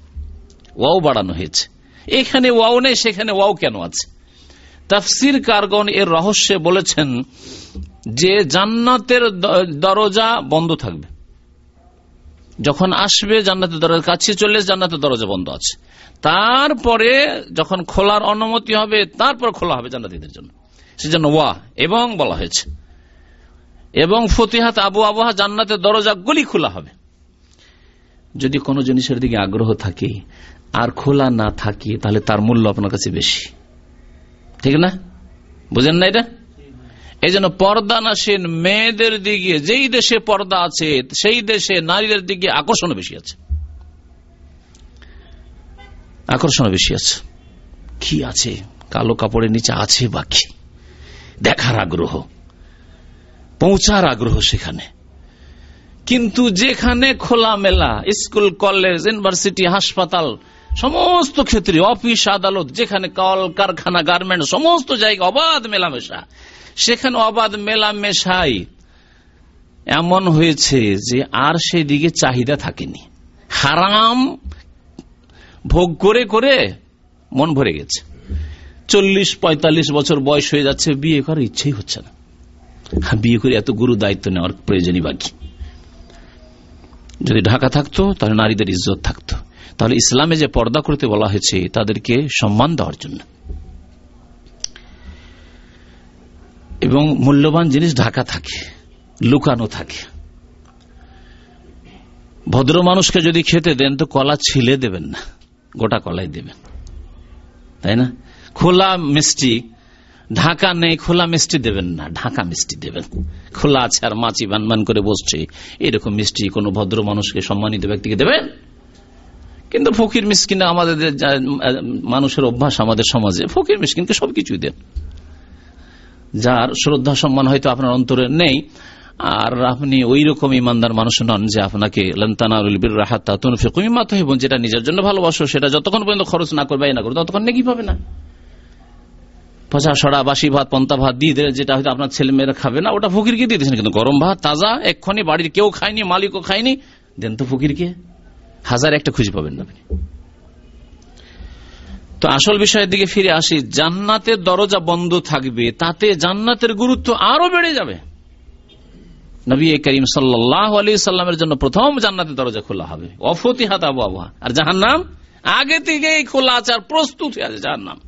ওয়াও বাড়ানো হয়েছে। এখানে ওয়াও নেই, সেখানে ওয়াও কেন আছে? তাফসির কারগন এর রহস্যে বলেছেন যে জান্নাতের দরজা বন্ধ থাকবে। যখন আসবে জান্নাতের দরজা কাছে চলে জান্নাতের দরজা বন্ধ আছে। তারপরে যখন খোলার অনুমতি হবে, তারপর খোলা হবে জান্নাতিদের জন্য। সেজন্য ওয়া এবং বলা হয়েছে। এবং ফতিহাত আবু আবহাওয়া জান্নাতের দরজাগুলি খোলা হবে। যদি কোনো জিনিসের দিকে আগ্রহ থাকে, আর খোলা না থাকে, তাহলে তার মূল্য আপনার কাছে বেশি। ঠিক না? বুঝেন না এটা? এই জন্য পর্দা নাসীন মেয়েদের দিকে, যেই দেশে পর্দা আছে, সেই দেশে নারীদের দিকে আকর্ষণ বেশি আছে। আকর্ষণ বেশি আছে। কি আছে? কালো কাপড়ের নিচে আছে বাকি দেখার আগ্রহ। পৌঁছার আগ্রহ সেখানে। কিন্তু যেখানে খোলা মেলা স্কুল, কলেজ, ইউনিভার্সিটি, হাসপাতাল, সমস্ত ক্ষেত্রে, অফিস, আদালত, যেখানে কল, কারখানা, গার্মেন্ট, সমস্ত জায়গা অবাধ মেলামেশা। সেখানে অবাধ মেলামেশাই এমন হয়েছে যে আর সেই দিকে চাহিদা থাকেনি। হারাম ভোগ করে করে মন ভরে গেছে। চল্লিশ, পঁয়তাল্লিশ বছর বয়স হয়ে যাচ্ছে, বিয়ে করার ইচ্ছেই হচ্ছে না। বিয়ে করে এত গুরু দায়িত্ব নেওয়ার প্রয়োজনই বাকি। যদি ঢাকা থাকতো, তাহলে নারীদের ইজ্জত থাকতো। তাহলে ইসলামে যে পর্দা করতে বলা হয়েছে, তাদেরকে সম্মান দেওয়ার জন্য। এবং মূল্যবান জিনিস ঢাকা থাকে, লুকানো থাকে। ভদ্র মানুষকে যদি খেতে দেন, তো কলা ছিলে দেবেন না, গোটা কলাই দেবেন। তাই না? খোলা মিষ্টি, ঢাকা নেই, খোলা মিষ্টি দেবেন না, ঢাকা মিষ্টি দেবেন। খোলা আছে আর মাছি বানবান করে বসছে, এরকম মিষ্টি কোন ভদ্র মানুষকে, সম্মানিত ব্যক্তিকে দেবেন? কিন্তু ফকির মিসকিন আমাদের মানুষের অভ্যাস আমাদের সমাজে, ফকির মিসকিনকে সবকিছুই দেন। যার শ্রদ্ধা সম্মান হয়তো আপনার অন্তরে নেই, আর আপনি ওই রকম ইমানদার মানুষ নন যে আপনাকে যেটা নিজের জন্য ভালোবাসো, সেটা যতক্ষণ পর্যন্ত খরচ না করবে না করবে ততক্ষণ নাকি পাবে না। পচা, সড়া, বাসি ভাত, পন্তা ভাত দিয়ে দিলে যেটা হয়তো আপনার ছেলে মেয়েরা খাবে না, ওটা ফকিরকে দিয়ে দিয়েছেন কিন্তু গরম ভাত, তাজা এক্ষণি বাড়ির কেউ খায়নি, মালিকও খায়নি, দেন তো ফকিরকে। হাজার একটা খুঁজে পাবেন না আপনি। তো আসল বিষয়ের দিকে ফিরে আসি, জান্নাতের দরজা বন্ধ থাকবে, তাতে জান্নাতের গুরুত্ব আরও বেড়ে যাবে। নবী করিম সাল্লামের জন্য প্রথম জান্নাতের দরজা খোলা হবে। অফতিহাত আবু আবহাওয়া। আর জাহান নাম আগে থেকেই খোলা আছে আর প্রস্তুত হয়ে আছে জাহান নাম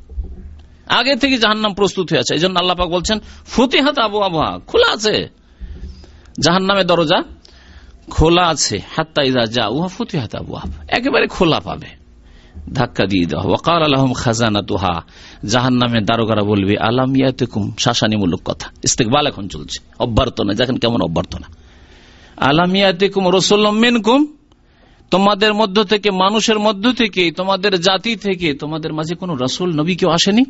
আগে থেকে জাহান নাম প্রস্তুত হয়ে আছে। এই জন্য আল্লাপাক বলছেন, ফতিহাত আবু আবহাওয়া খোলা আছে। জাহান নামের দরজা খোলা আছে। হাত্তা ইজা যা উহা ফতিহাত আবু একেবারে খোলা পাবে। ধাক্কা দিয়ে দেওয়া ওয়াকার আলহম খাজানা তুহা জাহান নামে দারোগারা বলবে, আলাম ইয়াতেকুম? শাসানিমূলক কথা। ইস্তেকবাল এখন চলছে। অভ্যর্থনা, দেখেন কেমন অভ্যর্থনা। আলাম ইয়াতেকুম রসুল্লামিনকুম তোমাদের মধ্য থেকে, মানুষের মধ্য থেকে, তোমাদের জাতি থেকে, তোমাদের মাঝে কোন রসুল, নবী কেউ আসেনি?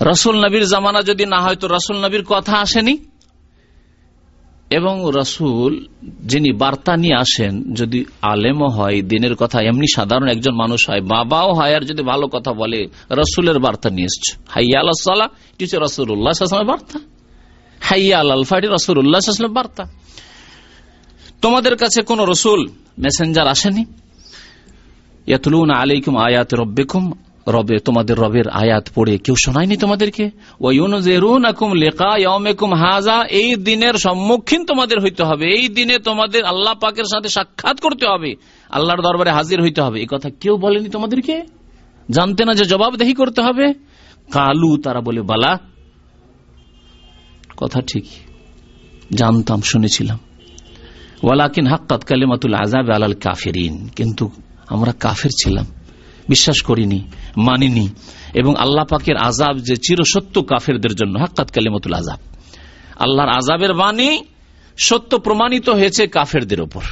রসুল নবীর জামানা যদি না হয়, তো রসুল নবীর কথা আসেনি? এবং রসুল যিনি বার্তা নিয়ে আসেন, যদি আলেমও হয়, দিনের কথা এমনি সাধারণ একজন মানুষ হয়, বাবাও হয়, আর যদি ভালো কথা বলে, রসুলের বার্তা নিয়ে এসছে। হাইয়া আল্লাহ এটি হচ্ছে রসুল্লাহ বার্তা। হাইয়া আল ফাটি রসুল্লাহ বার্তা। তোমাদের কাছে কোন রসুল, মেসেঞ্জার আসেনি? আলাইকুম আয়াত রব্বিকুম রবে, তোমাদের রবের আয়াত পড়ে কেউ শোনায়নি তোমাদেরকে? হাজা, এই দিনের সম্মুখীন তোমাদের হইতে হবে। এই দিনে তোমাদের আল্লাহ পাকের সাথে সাক্ষাৎ করতে হবে। আল্লাহর দরবারে হাজির হইতে হবে। এই কথা কেউ বলেনি তোমাদেরকে? জানতে না যে জবাবদেহি করতে হবে? কালু, তারা বলে, বালা। কথা ঠিক। জানতাম, শুনেছিলাম। ওয়ালাকিন হাক্কাত কালিমাতুল আজাব আলাল কাফেরিন। কিন্তু আমরা কাফের ছিলাম। বিশ্বাস করিনি, মানিনি এবং আল্লাহ পাকের আজাব যে চিরসত্য কাফেরদের জন্য, হাক্কাত কালিমতুল আজাব আল্লাহর আজাবের বাণী সত্য প্রমাণিত হয়েছে কাফেরদের ওপর।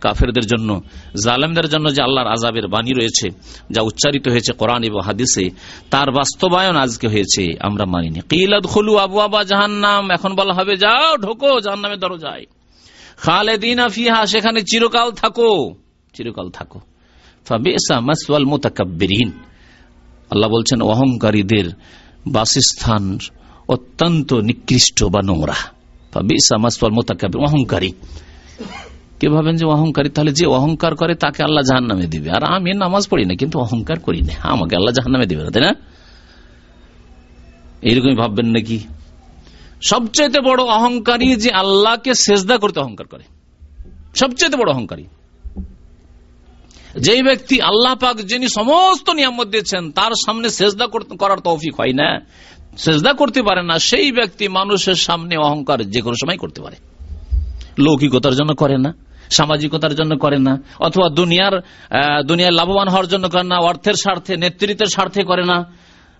কাফেরদের জন্য, জালেমদের জন্য যে আল্লাহর আজাবের বাণী রয়েছে, যা উচ্চারিত হয়েছে কোরআন এবং হাদিসে, তার বাস্তবায়ন আজকে হয়েছে, আমরা মানিনি। কিলাদ খুলু আবু আবা জাহান্নাম, এখন বলা হবে, যাও, ঢোকো জাহান্নামে দরজায়। খালেদিন ফিহা, সেখানে চিরকাল থাকো চিরকাল থাকো। আল্লাহ বলছেন, অহংকারীদের বাসস্থান অত্যন্ত নিকৃষ্ট বা নোংরা। অহংকারী। কে ভাবেন যে অহংকারী, তাহলে যে অহংকার করে তাকে আল্লাহ জাহান নামে দিবে। আর আমি নামাজ পড়ি না, কিন্তু অহংকার করি না। আমাকে আল্লাহ জাহান নামে দিবে না, তাই না? এইরকমই ভাববেন নাকি? সবচেয়ে বড় অহংকারী যে আল্লাহকে সেজদা করতে অহংকার করে। সবচেয়ে বড় অহংকারী। যেই ব্যক্তি আল্লাহ পাক যিনি সমস্ত নিয়ামত দিয়েছেন, তার সামনে সেজদা করার তৌফিক হয় না। সেজদা করতে পারে না, সেই ব্যক্তি মানুষের সামনে অহংকার যে কোনো সময় করতে পারে। লৌকিকতার জন্য করে না, সামাজিকতার জন্য করে না, অথবা দুনিয়ার দুনিয়ার লাভবান হওয়ার জন্য করে না, অর্থের স্বার্থে, নেতৃত্বের স্বার্থে করে না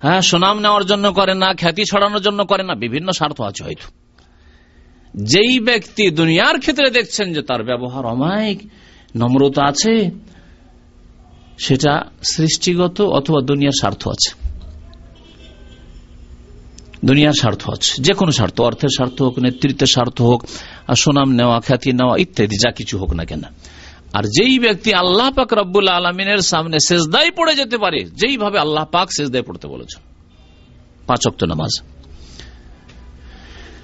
হ্যাঁ সুনাম নেওয়ার জন্য করে না, খ্যাতি ছড়ানোর জন্য করে না, বিভিন্ন স্বার্থ আছে হয়তো। যেই ব্যক্তি দুনিয়ার ক্ষেত্রে দেখছেন যে তার ব্যবহার অমায়িক, নম্রতা আছে সেটা সৃষ্টিগত অথবা দুনিয়ার স্বার্থ আছে। দুনিয়ার স্বার্থ আছে। যে কোনো স্বার্থ, অর্থের স্বার্থ হোক, নেতৃত্বের স্বার্থ হোক সুনাম নেওয়া, খ্যাতি নেওয়া, ইত্যাদি, যা কিছু হোক না কেন। আর যেই ব্যক্তি আল্লাহ পাক রব্বুল আলমিনের সামনে শেষদাই পড়ে যেতে পারে, যেইভাবে আল্লাহ পাক শেষদায় পড়তে বলেছেন। পাঁচ অক্ট নামাজ।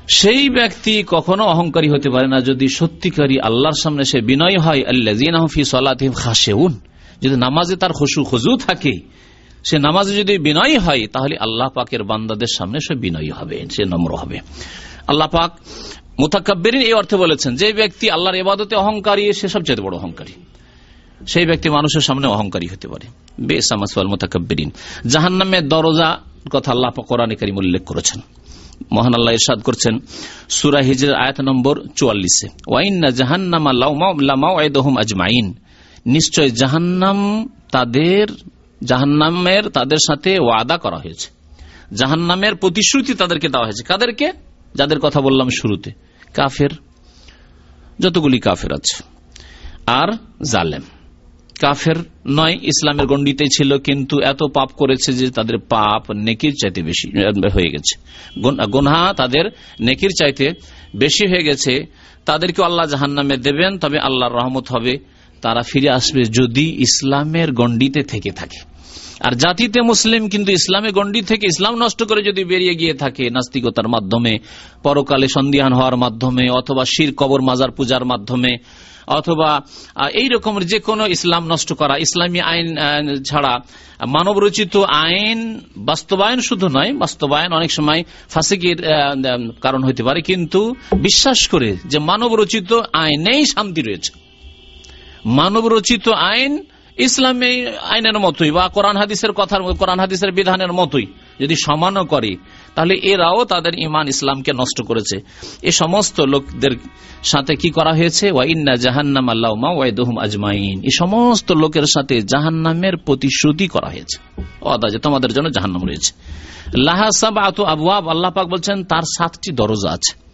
সেই ব্যক্তি কখনো অহংকারী হতে পারে না। যদি সত্যিকারী আল্লাহর সামনে সে বিনয় হয় আল্লাহি সলাতিম খাসেউন যদি নামাজে তার হসু খুজু থাকে, সে নামাজে যদি বিনয়ী হয়, তাহলে আল্লাহ পাকের বান্দাদের সামনে সে বিনয়ী হবে, সে নম্র হবে। আল্লাহ পাক মোতাকাব্বেরিন এই অর্থে বলেছেন, যে ব্যক্তি আল্লাহর এবাদতে অহংকারী, সে সবচেয়ে বড় অহংকারী। সেই ব্যক্তি মানুষের সামনে অহংকারী হতে পারে। বেশ মোতাকাব্বেরিন। জাহান্নামের দরজা কথা আল্লাহ কোরআন করিম উল্লেখ করেছেন। মহান আল্লাহ ইরশাদ করছেন, সুরা হিজর আয়াত নম্বর চুয়াল্লিশে। ওয়াইন্না জাহান্নামা লামাও আজমাইন নিশ্চয় জাহান্নাম তাদের, জাহান্নামের তাদের সাথে ওয়াদা করা হয়েছে। জাহান্নামের প্রতিশ্রুতি তাদেরকে দেওয়া হয়েছে। কাদেরকে? যাদের কথা বললাম শুরুতে। কাফের। যতগুলি কাফের আছে। আর জালেম। কাফের নয়, ইসলামের গণ্ডিতে ছিল, কিন্তু এত পাপ করেছে যে তাদের পাপ নেকির চাইতে বেশি হয়ে গেছে। গোনহা তাদের নেকির চাইতে বেশি হয়ে গেছে। তাদেরকে আল্লাহ জাহান্নামে দেবেন, তবে আল্লাহর রহমত হবে। তারা ফিরে আসবে যদি ইসলামের গণ্ডিতে থেকে থাকে। আর জাতিতে মুসলিম কিন্তু ইসলামের গণ্ডি থেকে ইসলাম নষ্ট করে যদি বেরিয়ে গিয়ে থাকে নাস্তিকতার মাধ্যমে, পরকালে সন্দিহান হওয়ার মাধ্যমে, অথবা শির কবর মাজার পূজার মাধ্যমে, অথবা এই রকমের যে কোনো ইসলাম নষ্ট করা, ইসলামী আইন ছাড়া মানব রচিত আইন বাস্তবায়ন শুধু নয়, বাস্তবায়ন অনেক সময় ফাঁসিকির কারণ হতে পারে, কিন্তু বিশ্বাস করে যে মানব রচিত আইনেই শান্তি রয়েছে। মানব রচিত আইন ইসলামী আইনের মতোই বা কোরআন হাদিসের কথার, কোরআন হাদিসের বিধানের মতোই যদি সমানও করে, তাহলে এরাও তাদের ইমান ইসলামকে নষ্ট করেছে। এ সমস্ত লোকদের সাথে কি করা হয়েছে? ওয়াইন্না জাহান্নাম আল্লাহ ওয়াইদুহুম আজমাইন। এই সমস্ত লোকের সাথে জাহান্নামের প্রতিশ্রুতি করা হয়েছে। অদা যে তোমাদের জন্য জাহান্নাম রয়েছে। লাহাসাব আতু আবুয়াব আল্লাহ পাক বলছেন, তার সাতটি দরজা আছে।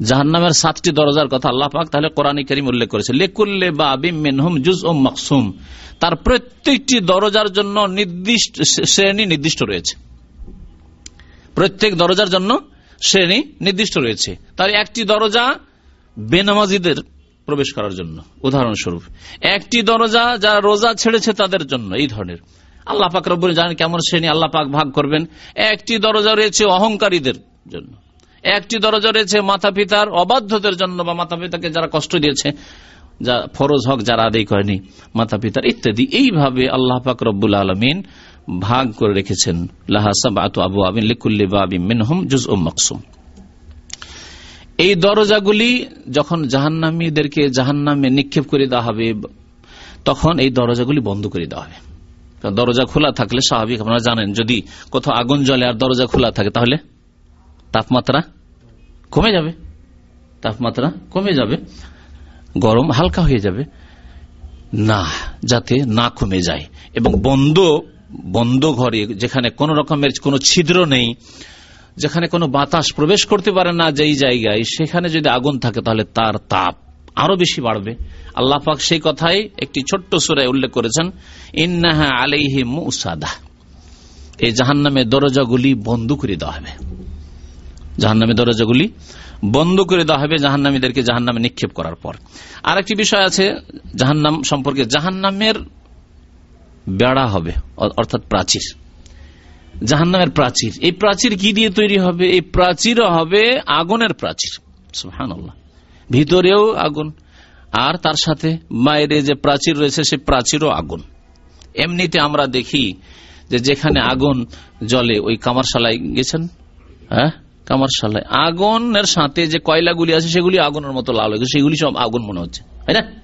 জাহান্নামের সাতটি দরজার কথা আল্লাহ পাক তাহলে কোরআন করিম উল্লেখ করেছে। লেকুল্লে বা জুজ ও মকসুম। তার প্রত্যেকটি দরজার জন্য নির্দিষ্ট শ্রেণি নির্দিষ্ট রয়েছে। প্রত্যেক দরজার জন্য শ্রেণি নির্দিষ্ট রয়েছে। তার একটি দরজা বেনামাজিদের প্রবেশ করার জন্য, উদাহরণস্বরূপ। একটি দরজা যা রোজা ছেড়েছে তাদের জন্য, এই ধরনের। আল্লাহ পাক রব্বুল জানেন কেমন শ্রেণি আল্লাহ পাক ভাগ করবেন। একটি দরজা রয়েছে অহংকারীদের জন্য। একটি দরজা রয়েছে মাতা পিতার অবাধ্যদের জন্য বা মাতা পিতাকে যারা কষ্ট দিয়েছে, যা ফরজ হক, যারা আদায় করেনি মাতা পিতার ইত্যাদি। এইভাবে আল্লাহ পাক রব্বুল আলমিন ভাগ করে রেখেছেন। আবু আবিন লিকুল্লি মিনহুম জুজ মকসুম। এই দরজাগুলি যখন জাহান্নামীদেরকে জাহান্নামে নিক্ষেপ করে দেওয়া হবে, তখন এই দরজাগুলি বন্ধ করে দেওয়া হবে। দরজা খোলা থাকলে স্বাভাবিক, আপনারা জানেন, যদি কোথাও আগুন জ্বলে আর দরজা খোলা থাকে, তাহলে তাপমাত্রা কমে যাবে। তাপমাত্রা কমে যাবে। গরম হালকা হয়ে যাবে। না, যাতে না কমে যায়। এবং বন্ধ বন্ধ ঘরে যেখানে কোন রকমের কোনো ছিদ্র নেই, যেখানে কোনো বাতাস প্রবেশ করতে পারে না যেই জায়গায়, সেখানে যদি আগুন থাকে তাহলে তার তাপ আরও বেশি বাড়বে। আল্লাহ পাক সেই কথাই একটি ছোট্ট সুরায় উল্লেখ করেছেন, ইন্নাহা আলাইহি মুসাদা। এই জাহান্নামের দরজাগুলি বন্ধ করে দেওয়া হবে। জাহান্নামী দরজাগুলি বন্ধ করে দেওয়া হবে জাহান্নামীদেরকে জাহান্নামে নিক্ষেপ করার পর। আর একটি বিষয় আছে, জাহান্নাম সম্পর্কে জাহান্নামের বেড়া হবে অর্থাৎ প্রাচীর। জাহান্নামের প্রাচীর। এই প্রাচীর কি দিয়ে তৈরি হবে? এই প্রাচীর হবে আগুনের প্রাচীর। ভিতরেও আগুন, আর তার সাথে বাইরে যে প্রাচীর রয়েছে, সে প্রাচীরও আগুন। এমনিতে আমরা দেখি যে যেখানে আগুন জলে ওই কামারশালায় গেছেন হ্যাঁ? কামারশালায় আগুনের সাথে যে কয়লাগুলি আছে, সেগুলি আগুনের মতো লাল হয়ে সেগুলি সব আগুন মনে হচ্ছে। তাই না?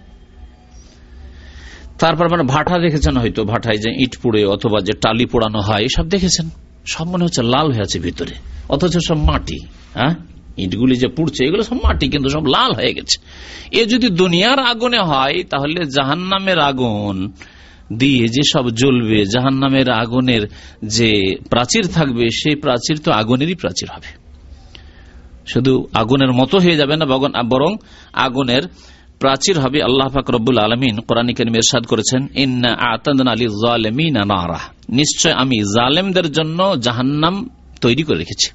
তারপর মানে ভাটা দেখেছেন হয়তো, ভাটায় যে ইট পুড়ে অথবা যে টালি পোড়ানো হয় সব দেখেছেন? সব মনে হচ্ছে লাল হয়ে আছে ভিতরে। অথচ সব মাটি হ্যাঁ? ইটগুলি যে পুড়ছে, এগুলো সব মাটি, কিন্তু সব লাল হয়ে গেছে। এ যদি দুনিয়ার আগুনে হয়, তাহলে জাহান নামের আগুন দিয়ে যে সব জ্বলবে জাহান নামের আগুনের যে প্রাচীর থাকবে, সেই প্রাচীর তো আগুনেরই প্রাচীর হবে। শুধু আগুনের মতো হয়ে যাবে না, বরং আগুনের প্রাচীর হবে আল্লাহ ফাকরবুল আলমিন কোরআন এরশাদ করেছেন, ইন্না আতন আলী নারা। নিশ্চয় আমি জালেমদের জন্য জাহান্নাম তৈরি করে রেখেছি।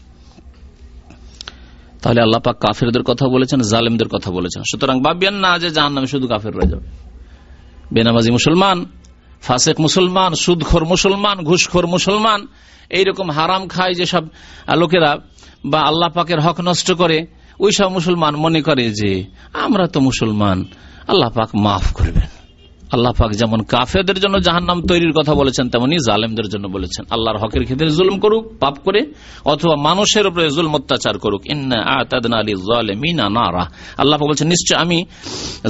তাহলে আল্লাহ পাক কাফেরদের কথা বলেছেন, জালেমদের কথা বলেছেন। সুতরাং ভাবিয়ান না যে জাহান্নামে শুধু কাফের রয়ে যাবে। বেনামাজি মুসলমান, ফাসেক মুসলমান, সুদখোর মুসলমান, ঘুষখোর মুসলমান, এইরকম হারাম খায় যেসব লোকেরা বা আল্লাহ পাকের হক নষ্ট করে, ওই সব মুসলমান মনে করে যে, আমরা তো মুসলমান, আল্লাহ পাক মাফ করবেন। আল্লাহ পাক যেমন কাফেদের জন্য জাহান নাম তৈরির কথা বলেছেন, তেমনি জালেমদের জন্য বলেছেন। আল্লাহর হকের ক্ষেত্রে জুলুম করুক, পাপ করে, অথবা মানুষের উপরে জুলম অত্যাচার করুক। নারা। আল্লাহ বলছেন, নিশ্চয় আমি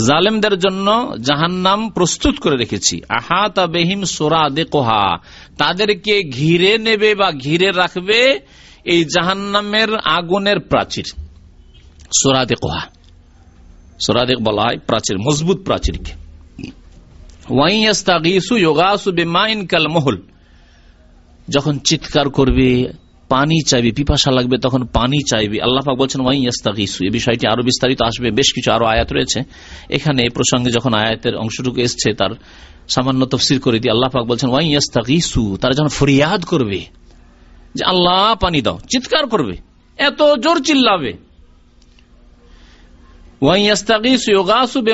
জালেমদের জন্য জাহান নাম প্রস্তুত করে রেখেছি। আহাতা বেহিম সোরা দে কোহা তাদেরকে ঘিরে নেবে বা ঘিরে রাখবে এই জাহান্নামের আগুনের প্রাচীর সোরাদে কোহা সোরাদেক বলা হয় প্রাচীর, মজবুত প্রাচীরকে। যখন চিৎকার করবে, পানি চাইবে, পিপাসা লাগবে, তখন পানি চাইবে। আল্লাহ বলছেন ওয়াই ইয়াস্তাগিসু। এই বিষয়টি আরও বিস্তারিত আসবে, বেশ কিছু আরও আয়াত রয়েছে। এখানে এই প্রসঙ্গে যখন আয়াতের অংশটুকু এসছে, তার সামান্য তফসির করে দিয়ে আল্লাহ পাক বলছেন ওয়াই ইয়াস্তাগিসু, তারা যখন ফরিয়াদ করবে যে আল্লাহ পানি দাও, চিৎকার করবে, এত জোর চিল্লাবে।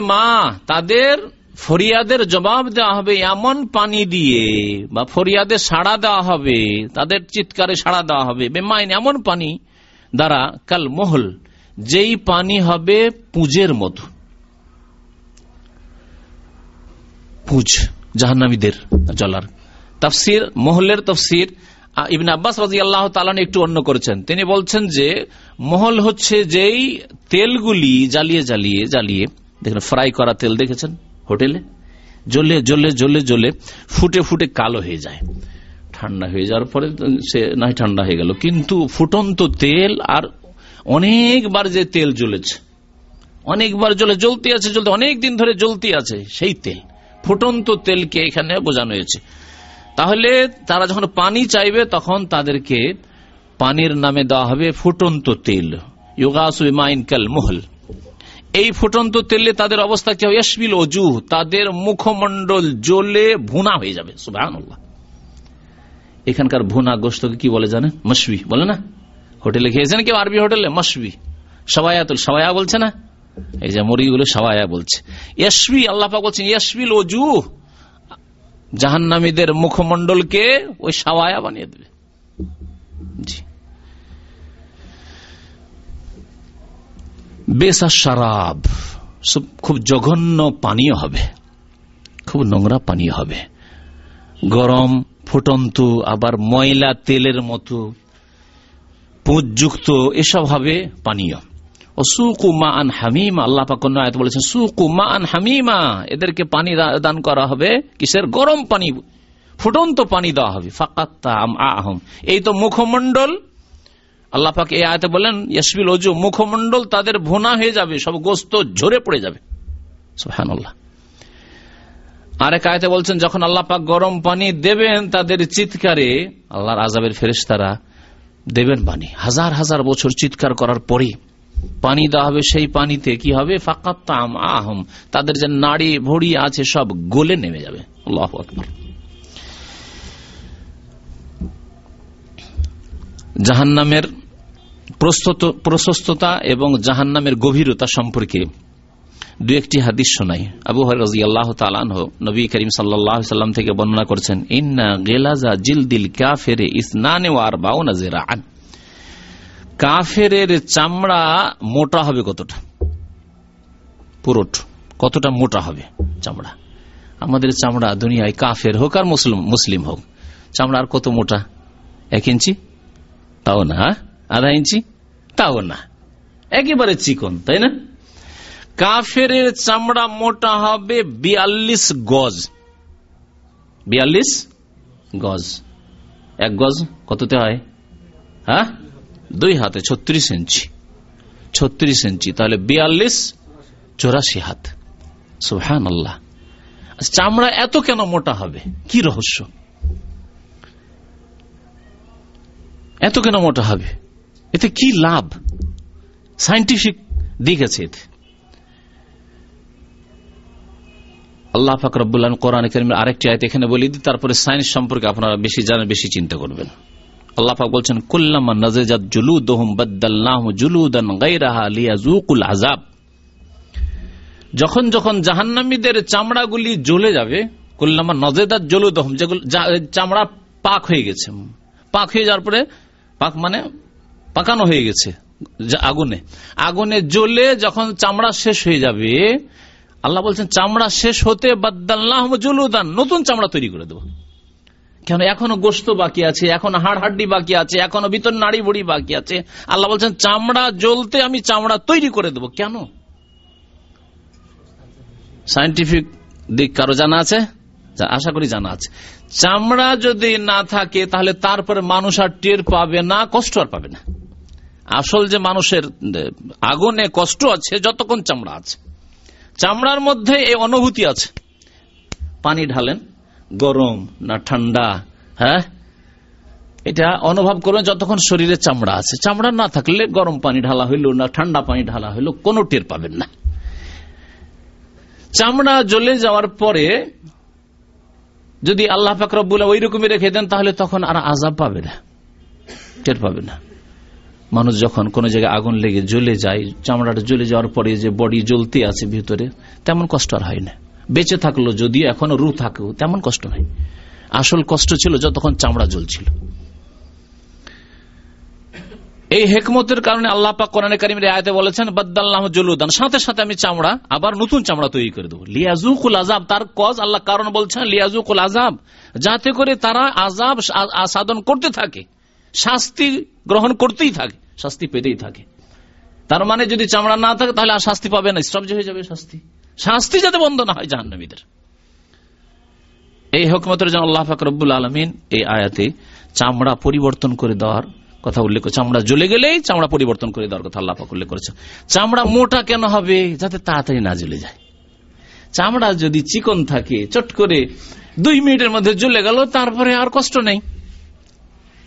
মা তাদের ফরিয়াদের জবাব দেওয়া হবে এমন পানি দিয়ে, বা ফরিয়াদে সাড়া দেওয়া হবে, তাদের চিৎকারে সাড়া দেওয়া হবে বেমাইন এমন পানি দ্বারা কাল মহল, যেই পানি হবে পুজের মতো পুজ জাহান্নামীদের জলার তফসির, মহলের তফসির ইবিন আব্বাস রাজি আল্লাহ তালান একটু অন্য করেছেন। তিনি বলছেন যে, মহল হচ্ছে যেই তেলগুলি জ্বালিয়ে জ্বালিয়ে জ্বালিয়ে, দেখেন ফ্রাই করা তেল দেখেছেন হোটেলে? জ্বলে জ্বলে জ্বলে জ্বলে ফুটে ফুটে কালো হয়ে যায়। ঠান্ডা হয়ে যাওয়ার পরে সে নাই ঠান্ডা হয়ে গেল। কিন্তু ফুটন্ত তেল আর অনেকবার যে তেল জ্বলেছে, অনেকবার জ্বলে, জ্বলতে আছে, জ্বলতে অনেক দিন ধরে জ্বলতে আছে সেই তেল। ফুটন্ত তেলকে এখানে বোঝানো হয়েছে। তাহলে তারা যখন পানি চাইবে, তখন তাদেরকে পানির নামে দেওয়া হবে ফুটন্ত তেল। ইউগাসুমাইনকাল মহল। এই ফুটন্ত তেলে তাদের অবস্থা কি হবে? অজু তাদের মুখমন্ডল জ্বলে ভুনা হয়ে যাবে। সুবাহ এখানকার ভুনা গোস্তকে কি বলে জানেন? মসবি বলে না? হোটেলে খেয়েছেন কেউ? আরবি হোটেলে? মসবি সবায়াতুল সবায়া বলছে না? এই যে মুরগিগুলো সবায়া বলছে। ইয়াসবি আল্লাহ বলছেন ইয়াসবিল অজু জাহান্নামীদের মুখমন্ডলকে ওই সাওয়ায়া বানিয়ে দেবে। জি। বেসা শারাব। খুব জঘন্য পানীয় হবে। খুব নোংরা পানীয় হবে। গরম, ফুটন্ত, আবার ময়লা, তেলের মতো পুঁজযুক্ত এসব হবে পানীয়। ও সুকুমা আন হামিমা আল্লাহ পাকন্য বলেছেন সুকুমা আন হামিমা এদেরকে পানি দান করা হবে, কিসের? গরম পানি, ফুটন্ত পানি দেওয়া হবে। ফাকাত্তা আহম এই তো মুখমন্ডল আল্লাহ পাক এই আয়তে বলেন, ইয়াসবিল অজু মুখমন্ডল তাদের ভোনা হয়ে যাবে, সব গোস্ত ঝরে পড়ে যাবে। সুহানুল্লাহ আরেক আয়তে বলছেন, যখন আল্লাহ পাক গরম পানি দেবেন তাদের চিৎকারে আল্লাহর আজাবের ফেরেস তারা দেবেন পানি। হাজার হাজার বছর চিৎকার করার পরে পানি দেওয়া হবে সেই পানিতে, কি হবে? ফাকাত্তাম আহম তাদের যে নাড়ি ভড়ি আছে সব গলে নেমে যাবে। আল্লাহ আকবর। জাহান্নামের প্রশস্ততা এবং জাহান্নামের গভীরতা সম্পর্কে দু একটি হাদিস শোনাই। আবু হরাজি আল্লাহ তালানহ নবী করিম সাল্লাম থেকে বর্ণনা করছেন, ইন্না গেলাজা জিল জিলদিল কাফেরে ইসনানে ওয়ার বাউনা জেরান কাফের চামড়া মোটা হবে কতটা? পুরোট। কতটা মোটা হবে চামড়া? আমাদের চামড়া দুনিয়ায় কাফের হোক আর মুসলিম মুসলিম হোক, চামড়া আর কত মোটা? এক ইঞ্চি? তাও না আধা ইঞ্চি? তাও না। একেবারে চিকন, তাই না? কাফের চামড়া মোটা হবে বিয়াল্লিশ গজ। বিয়াল্লিশ গজ। এক গজ কততে হয়? হ্যাঁ? দুই হাতে ছত্রিশ ইঞ্চি। ছত্রিশ ইঞ্চি, তাহলে বিয়াল্লিশ চৌরাশি হাত। সুহান আল্লাহ চামড়া এত কেন মোটা হবে? কি রহস্য? এত কেন মোটা হবে? এতে কি লাভ? সাইন্টিফিক দিক আছে এতে। আল্লাহ ফাকরুল্লাহ কোরআন আরেকটি আয়ত এখানে বলি দিই, তারপরে সায়েন্স সম্পর্কে আপনারা বেশি জানেন, বেশি চিন্তা করবেন। আল্লাহ পাক বলছেন, কুল্লামা নাজাত জুলুদহুম বাদদালনাহু জুলুদান গায়রাহা লিয়াযুকুল আযাব। যখন যখন জাহান্নামীদের চামড়াগুলি জ্বলে যাবে কল্যাণ নজেদার জলুদহম, যেগুলো চামড়া পাক হয়ে গেছে, পাক হয়ে যাওয়ার পরে পাক মানে পাকানো হয়ে গেছে আগুনে। আগুনে জ্বলে যখন চামড়া শেষ হয়ে যাবে, আল্লাহ বলছেন, চামড়া শেষ হতে বাদ্দাল্লাহ জলুদান, নতুন চামড়া তৈরি করে দেবো। কেন? এখনও গোস্ত বাকি আছে, এখনও হাড় হাড্ডি বাকি আছে, এখনও ভিতর নাড়ি বড়ি বাকি আছে। আল্লাহ বলছেন, চামড়া জ্বলতে আমি চামড়া তৈরি করে দেবো। কেন? সাইন্টিফিক দিক কারও জানা আছে? আশা করি জানা আছে। চামড়া যদি না থাকে, তাহলে তারপরে মানুষ আর টের পাবে না, কষ্ট আর পাবে না। আসল যে মানুষের আগুনে কষ্ট আছে, যতক্ষণ চামড়া আছে। চামড়ার মধ্যে এই অনুভূতি আছে। পানি ঢালেন গরম না ঠান্ডা হ্যাঁ? এটা অনুভব করবেন যতক্ষণ শরীরে চামড়া আছে। চামড়া না থাকলে গরম পানি ঢালা হইল না, ঠান্ডা পানি ঢালা হইল, কোনো টের পাবেন না। চামড়া জ্বলে যাওয়ার পরে যদি আল্লাহ ফাকরবুল্লাহ ওই রকমই রেখে দেন, তাহলে তখন আর আজাব পাবে না, টের পাবে না। মানুষ যখন কোন জায়গায় আগুন লেগে জ্বলে যায়, চামড়াটা জ্বলে যাওয়ার পরে যে বডি জ্বলতে আছে ভিতরে, তেমন কষ্ট আর হয় না। বেঁচে থাকল, যদিও এখনও রু থাকেও তেমন কষ্ট নাই। আসল কষ্ট ছিল যতক্ষণ চামড়া জ্বলছিল। এই হেকমতের কারণে আল্লাহ পাক কোরআনে কারিমের আয়াতে বলেছেন, বাদ্দাল্লাহ জলুদান। সাথে সাথে আমি চামড়া, আবার নতুন চামড়া তৈরি করে দেবো। লিয়াজুকুল আজাব তার কজ আল্লাহ কারণ বলছেন লিয়াজুকুল আজাব যাতে করে তারা আজাব সাধন করতে থাকে, শাস্তি গ্রহণ করতেই থাকে, শাস্তি পেতেই থাকে। তার মানে যদি চামড়া না থাকে, তাহলে আর শাস্তি পাবে না স্টপ হয়ে যাবে শাস্তি। শাস্তি যাতে বন্ধ না হয় জাহান্নামীদের। এই হকমতের জন্য আল্লাহ ফাকরুল আলমিন এই আয়াতে চামড়া পরিবর্তন করে দেওয়ার কথা উল্লেখ করে চামড়া জ্বলে গেলেই চামড়া পরিবর্তন করে দেওয়ার কথা আল্লাহ উল্লেখ করেছে চামড়া মোটা কেন হবে? যাতে তাড়াতাড়ি না জ্বলে যায়। চামড়া যদি চিকন থাকে, চট করে দুই মিনিটের মধ্যে জ্বলে গেল, তারপরে আর কষ্ট নেই।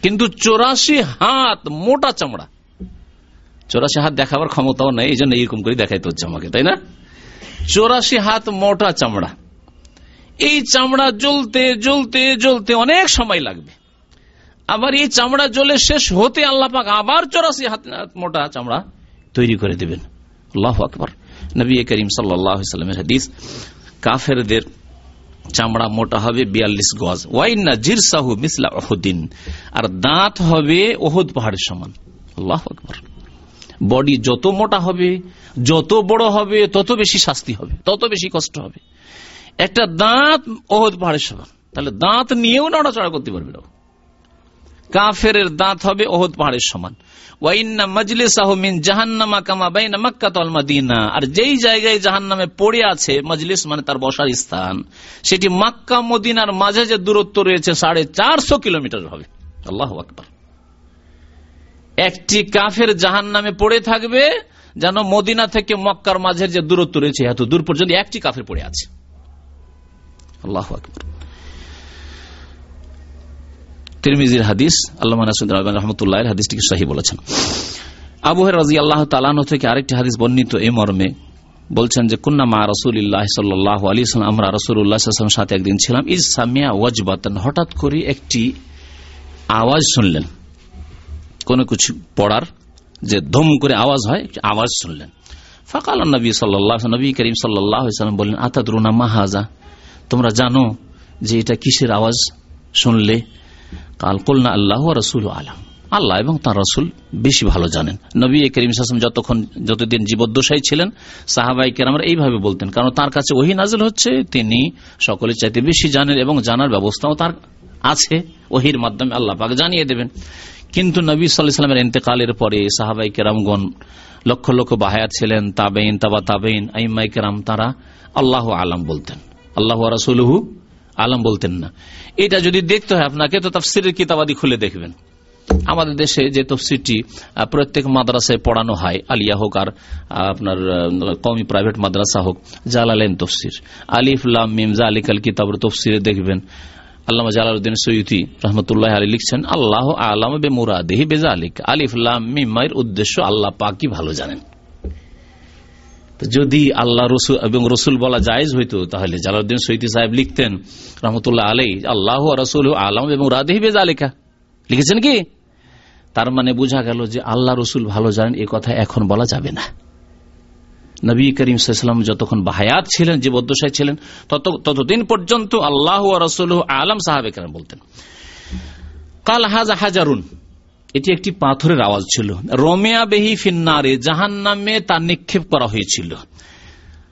কিন্তু চোরাশি হাত মোটা চামড়া। চোরাশি হাত দেখাবার ক্ষমতাও নেই, এই জন্য এরকম করে দেখাইতে হচ্ছে আমাকে, তাই না? চৌরাশি হাত মোটা চামড়া। এই চামড়া জ্বলতে জ্বলতে জ্বলতে অনেক সময় লাগবে। আবার এই চামড়া জ্বলে শেষ হতে আল্লাহ পাক আবার চৌরাশি হাত মোটা চামড়া তৈরি করে দেবেন। আল্লাহ আকবর। নবী করিম সাল্লামের হাদিস, কাফেরদের চামড়া মোটা হবে বিয়াল্লিশ গজ। ওয়াইনা জিরসাহু মিসলা ওহুদ্দিন আর দাঁত হবে ওহুদ পাহাড়ের সমান। আল্লাহ আকবর। বডি যত মোটা হবে, যত বড় হবে, তত বেশি শাস্তি হবে, তত বেশি কষ্ট হবে। একটা দাঁত ওহদ পাহাড়ের সমান। তাহলে দাঁত নিয়েও নড়াচড়া করতে পারবে না কাফের দাঁত হবে ওহদ পাহাড়ের সমান। মিন আর যেই জায়গায় জাহান্নামে পড়ে আছে, মজলিস মানে তার বসার স্থান, সেটি মক্কা মদিনার মাঝে যে দূরত্ব রয়েছে, সাড়ে চারশো কিলোমিটার হবে। আল্লাহ আকবর। একটি কাফের জাহান নামে পড়ে থাকবে, যেন মদিনা থেকে মক্কার মাঝের যে দূরত্ব রয়েছে, এত দূর পর্যন্ত একটি কাফের পড়ে আছে। আল্লাহ তিরমিজির হাদিস হাদিসটিকে সহি বলেছেন। আল্লাহ থেকে আরেকটি হাদিস বর্ণিত এই মর্মে, বলছেন যে আমরা সাথে একদিন ছিলাম। হঠাৎ করে একটি আওয়াজ শুনলেন। কোন কিছু পড়ার যে ধম করে আওয়াজ হয় আওয়াজ শুনলেন। ফাঁকা ফাকাল নবী সাল্লাহ নবী করিম সাল্লাম বললেন, আতাদরুনা মাহাজা তোমরা জানো যে এটা কিসের আওয়াজ শুনলে? কাল কলনা আল্লাহ রসুল আলম। আল্লাহ এবং তার রসুল বেশি ভালো জানেন। নবী করিম সাসম যতক্ষণ, যতদিন জীবদ্দশাই ছিলেন সাহাবাই কেরামরা এইভাবে বলতেন, কারণ তার কাছে ওহি নাজল হচ্ছে, তিনি সকলের চাইতে বেশি জানেন এবং জানার ব্যবস্থাও তার আছে। ওহির মাধ্যমে আল্লাহ পাক জানিয়ে দেবেন। কিন্তু নবী সাল্লামের ইন্তেকালের পরে সাহাবাই কেরামগণ লক্ষ লক্ষ বাহায়াত ছিলেন তাবেইন তাবা তাবেইন আইমাই কেরাম, তারা আল্লাহ আলম বলতেন। আল্লাহ রাসুলহু আলম বলতেন না। এটা যদি দেখতে হয় আপনাকে, তো তাফসিরের কিতাবাদি খুলে দেখবেন। আমাদের দেশে যে তফসিরটি প্রত্যেক মাদ্রাসায় পড়ানো হয়, আলিয়া হোক আর আপনার কমি প্রাইভেট মাদ্রাসা হোক জালালেন তফসির। আলিফ লাম মিমজা আলিকাল কিতাবের তফসিরে দেখবেন। আল্লাহ জালালউদ্দিন সৈয়দি রহমতুল্লাহ আলী লিখছেন, আল্লাহ আলম বে মুরাদেহি বেজা আলিক আলিফ, লাম মিমাইয়ের উদ্দেশ্য আল্লাহ পাকি ভালো জানেন। যদি আল্লাহ রসুল এবং রসুল বলা জায়েজ হইতো, তাহলে জালাউদ্দিন সৈয়দি সাহেব লিখতেন, রহমতুল্লাহ আলাই আল্লাহ রসুল আলম এবং রাদেহি বেজা আলিকা লিখেছেন কি? তার মানে বোঝা গেল যে আল্লাহ রসুল ভালো জানেন, এ কথা এখন বলা যাবে না। নবী করিম সাল্লাম যতক্ষণ বাহায়াত ছিলেন যে বদ্দশায় ছিলেন, তত, ততদিন পর্যন্ত আল্লাহ রসুল আলম সাহাবে কেন বলতেন। কাল হাজা হাজারুন, এটি একটি পাথরের আওয়াজ ছিল। রোমিয়া বেহি ফিন্নারে জাহান নামে তার নিক্ষেপ করা হয়েছিল।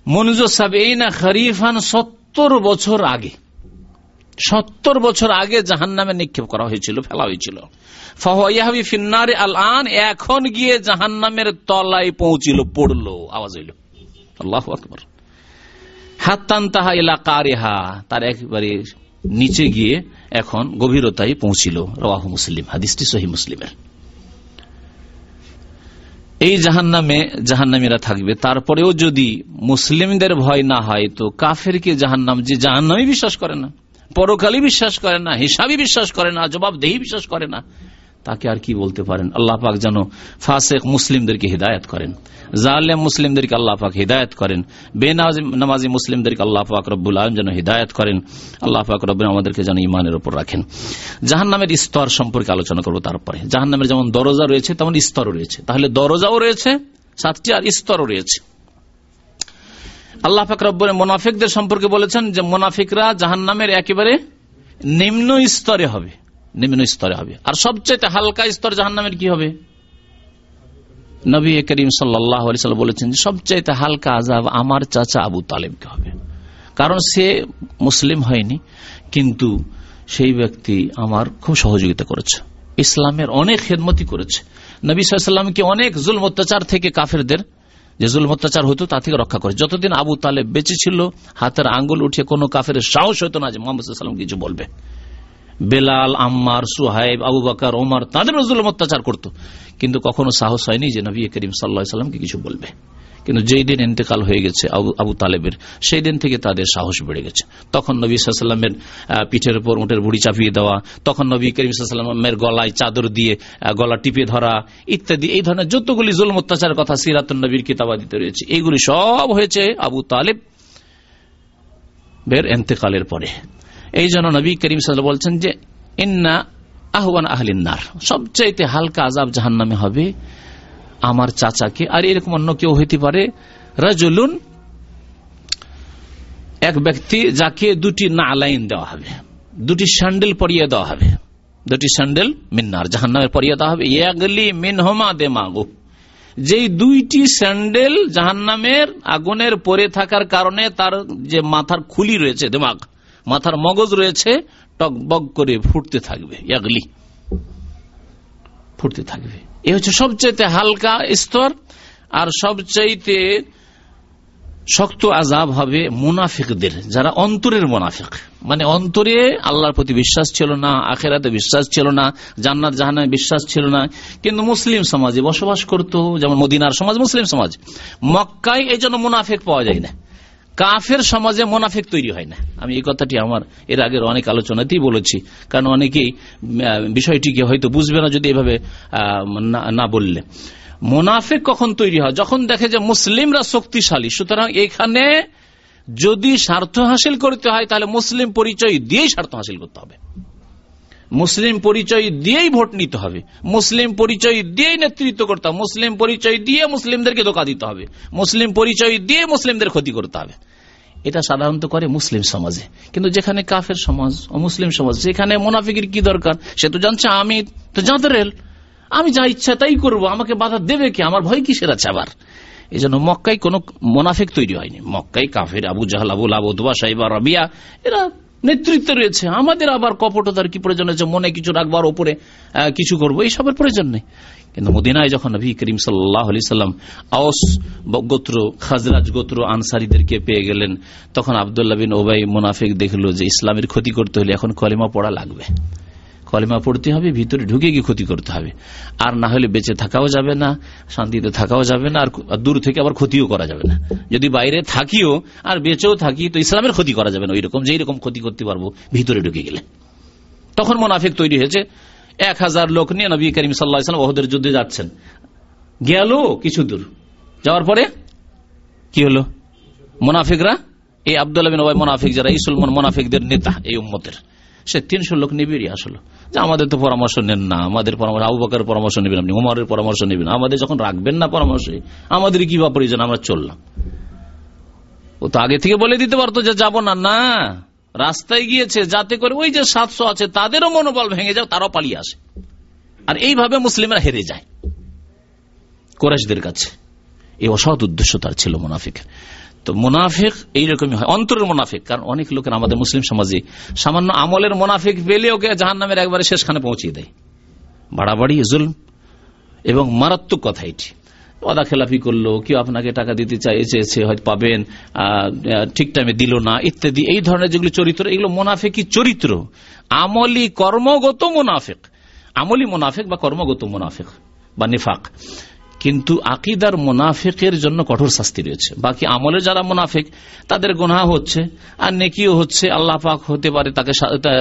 মনুজ খরিফান সত্তর বছর আগে, সত্তর বছর আগে জাহান নামে নিক্ষেপ করা হয়েছিল, ফেলা হয়েছিল। ফিন্নারে আল আন এখন গিয়ে জাহান নামের তলায় পৌঁছিল, পড়ল, আওয়াজ হইল। আল্লাহ আকবর। তার একবারে নিচে গিয়ে এখন গভীরতায় পৌঁছিল, রওয়াহ মুসলিম, হাদিসটি সহি মুসলিমের। এই জাহান্নামে জাহান্নামীরা থাকবে, তারপরেও যদি মুসলিমদের ভয় না হয়, তো কাফেরকে জাহান্নাম যে জাহান্নামই বিশ্বাস করে না পরকালী বিশ্বাস করে না হিসাবই বিশ্বাস করে না, জবাবদেহি বিশ্বাস করে না তাকে আর কি বলতে পারেন? আল্লাহ পাক যেন ফাসেক মুসলিমদেরকে হিদায়ত করেন। জালেম মুসলিমদেরকে আল্লাহ পাক হিদায়ত করেন। বেনামাজি মুসলিমদেরকে আল্লাহ পাক রব্বুল আলম যেন হিদায়ত করেন। আল্লাহ পাক আমাদেরকে যেন ইমানের উপর রাখেন। জাহান নামের স্তর সম্পর্কে আলোচনা করব তারপরে। জাহান নামের যেমন দরজা রয়েছে, তেমন স্তরও রয়েছে। তাহলে দরজাও রয়েছে, সাতটি আর স্তরও রয়েছে। আল্লাহ পাক রব্বুল মোনাফিকদের সম্পর্কে বলেছেন যে, মোনাফিকরা জাহান নামের একেবারে নিম্ন স্তরে হবে। নিম্ন স্তরে হবে। আর সবচেয়ে হালকা স্তর জাহান নামের কি হবে? নবী করিম সাল্লাহ বলেছেন সবচাইতে হালকা আজাব আমার চাচা আবু তালেবকে হবে। কারণ সে মুসলিম হয়নি, কিন্তু সেই ব্যক্তি আমার খুব সহযোগিতা করেছে। ইসলামের অনেক খেদমতি করেছে। নবী সাল্লামকে অনেক জুল অত্যাচার থেকে কাফেরদের, যে জুল অত্যাচার হতো তা থেকে রক্ষা করে যতদিন আবু তালেব বেঁচে ছিল, হাতের আঙ্গুল উঠিয়ে কোনো কাফের সাহস হতো না যে মোহাম্মদ কিছু বলবে। বেলাল, আম্মার, সুহাইব, আবু বাকার, ওমার তাদের জুলম অত্যাচার করত। কিন্তু কখনো সাহস হয়নি যে নবী করিম সাল্লা সাল্লামকে কিছু বলবে। কিন্তু যেই দিন ইন্তেকাল হয়ে গেছে আবু তালেবের, সেই দিন থেকে তাদের সাহস বেড়ে গেছে। তখন নবী সাল্লামের পিঠের উপর উঠের বুড়ি চাপিয়ে দেওয়া, তখন নবী করিম সাল্লামের গলায় চাদর দিয়ে গলা টিপে ধরা, ইত্যাদি, এই ধরনের যতগুলি জুল অত্যাচার কথা সিরাতুল নবীর কিতাবাদিতে রয়েছে, এইগুলি সব হয়েছে আবু তালেব বের এন্তেকালের পরে। এই জন্য নবী করিম সাল বলছেন যে, ইন্না আহ্বান আহলিনার সবচাইতে হালকা আজাব জাহান নামে হবে আমার চাচাকে। আর এরকম অন্য কেউ হইতে পারে। রাজুলুন, এক ব্যক্তি যাকে দুটি নালাইন দেওয়া হবে, দুটি স্যান্ডেল পরিয়ে দেওয়া হবে, দুটি স্যান্ডেল মিন্নার জাহান নামে পরিয়ে দেওয়া হবে। ইয়াগলি মিনহমা দে মাগো যেই দুইটি স্যান্ডেল জাহান নামের আগুনের পরে থাকার কারণে তার যে মাথার খুলি রয়েছে, দেমাগ মাথার মগজ রয়েছে টকবক করে ফুটতে থাকবে, ইয়াগলি। ফুটতে থাকবে। এ হচ্ছে সবচাইতে হালকা স্তর, আর সবচাইতে শক্ত আজাব হবে মুনাফিকদের, যারা অন্তরের মুনাফিক। মানে অন্তরে আল্লাহর প্রতি বিশ্বাস ছিল না, আখেরাতে বিশ্বাস ছিল না, জান্নাত জাহানায় বিশ্বাস ছিল না। কিন্তু মুসলিম সমাজে বসবাস করত, যেমন মদিনার সমাজ, মুসলিম সমাজ। মক্কায় এই জন্য মুনাফিক পাওয়া যায় না। কাফের সমাজে মোনাফেক তৈরি হয় না। আমি এই কথাটি আমার, এর আগের অনেক আলোচনাতেই বলেছি। কারণ অনেকেই বিষয়টিকে হয়তো বুঝবে না যদি এভাবে না বললে। মোনাফেক কখন তৈরি হয়? যখন দেখে যে মুসলিমরা শক্তিশালী, সুতরাং এখানে যদি স্বার্থ হাসিল করতে হয়, তাহলে মুসলিম পরিচয় দিয়েই স্বার্থ হাসিল করতে হবে। মুসলিম পরিচয় দিয়েই ভোট নিতে হবে। মুসলিম পরিচয় দিয়েই নেতৃত্ব করতে হবে। মুসলিম পরিচয় দিয়ে মুসলিমদেরকে ধোকা দিতে হবে। মুসলিম পরিচয় দিয়ে মুসলিমদের ক্ষতি করতে হবে। এটা সাধারণত করে মুসলিম সমাজে। কিন্তু যেখানে কাফের সমাজ ও মুসলিম সমাজ, যেখানে মোনাফিকের কি দরকার? সে তো জানছে আমি তো জাঁদের আমি যা ইচ্ছা তাই করব। আমাকে বাধা দেবে কি? আমার ভয় কিসের আছে আবার? এই জন্য মক্কাই কোন মোনাফিক তৈরি হয়নি। মক্কাই কাফের আবু জাহাল আবুল আবুদুবা সাইবা, রবিয়া, এরা নেতৃত্বে রয়েছে। আমাদের আবার কপটতার কি প্রয়োজন আছে মনে কিছু রাখবার ওপরে কিছু করব। এইসবের প্রয়োজন নেই। কিন্তু মদিনায় যখন নবী করিম সাল্লাহ সাল্লাম আওস গোত্র, খাজরাজ গোত্র আনসারিদেরকে পেয়ে গেলেন, তখন আবদুল্লাহ বিন ওবাই মুনাফিক দেখল যে ইসলামের ক্ষতি করতে হলে এখন কলিমা পড়া লাগবে। কলিমা পড়তে হবে, ভিতরে ঢুকে গিয়ে ক্ষতি করতে হবে। আর না হলে বেঁচে থাকাও যাবে না, শান্তিতে থাকাও যাবে না, আর দূর থেকে আবার ক্ষতিও করা যাবে না। যদি বাইরে থাকিও আর বেঁচেও থাকি, তো ইসলামের ক্ষতি করা যাবে না ওই রকম যেই রকম ক্ষতি করতে পারব, ভিতরে ঢুকে গেলে। তখন মোনাফিক তৈরি হয়েছে। এক হাজার লোক নিয়ে নবী করিম সাল্লাহাম ওহদের যুদ্ধে যাচ্ছেন। গেল কিছু দূর। যাওয়ার পরে কি হলো? মোনাফিকরা, এই আবদুল্লাহ মোনাফিক, যারা ইসুলমান মোনাফিকদের নেতা, এই উম্মতের। সে তিনশো লোক নিয়ে আসলো। যে আমাদের তো পরামর্শ নেন না, আমাদের পরামর্শ আবু বাকার পরামর্শ নেবেন আপনি, উমারের পরামর্শ নেবেন, আমাদের যখন রাখবেন না পরামর্শ, আমাদের কি বা প্রয়োজন? আমরা চললাম। ও তো আগে থেকে বলে দিতে পারতো যে যাব না না, রাস্তায় গিয়েছে, যাতে করে ওই যে সাতশো আছে, তাদেরও মনোবল ভেঙে যাও, তারাও পালিয়ে আসে। আর এইভাবে মুসলিমরা হেরে যায়। কোরাইশদের কাছে। এই অসৎ উদ্দেশ্য তার ছিল মুনাফিকের। তো মুনাফিক এইরকমই হয়। অন্তরের মুনাফিক, কারণ অনেক লোকের আমাদের মুসলিম সমাজে সামান্য আমলের মুনাফিক পেলে ওকে জাহান নামের একবারে শেষখানে পৌঁছিয়ে দেয়। বাড়াবাড়ি, জুলম। এবং মারাত্মক কথা এটি। অদা খেলাফি করল, কেউ আপনাকে টাকা দিতে চাই চেয়েছে হয়তো পাবেন ঠিক টাইমে দিল না, ইত্যাদি। এই ধরনের যেগুলো চরিত্র, এগুলো মোনাফেকি চরিত্র। আমলি কর্মগত মুনাফেক। আমলি মোনাফেক বা কর্মগত মুনাফেক বা নিফাক। কিন্তু আকিদার মুনাফেকের জন্য কঠোর শাস্তি রয়েছে। বাকি আমলে যারা মুনাফেক, তাদের গোনা হচ্ছে, আর নেকিও হচ্ছে, আল্লাহ পাক হতে পারে তাকে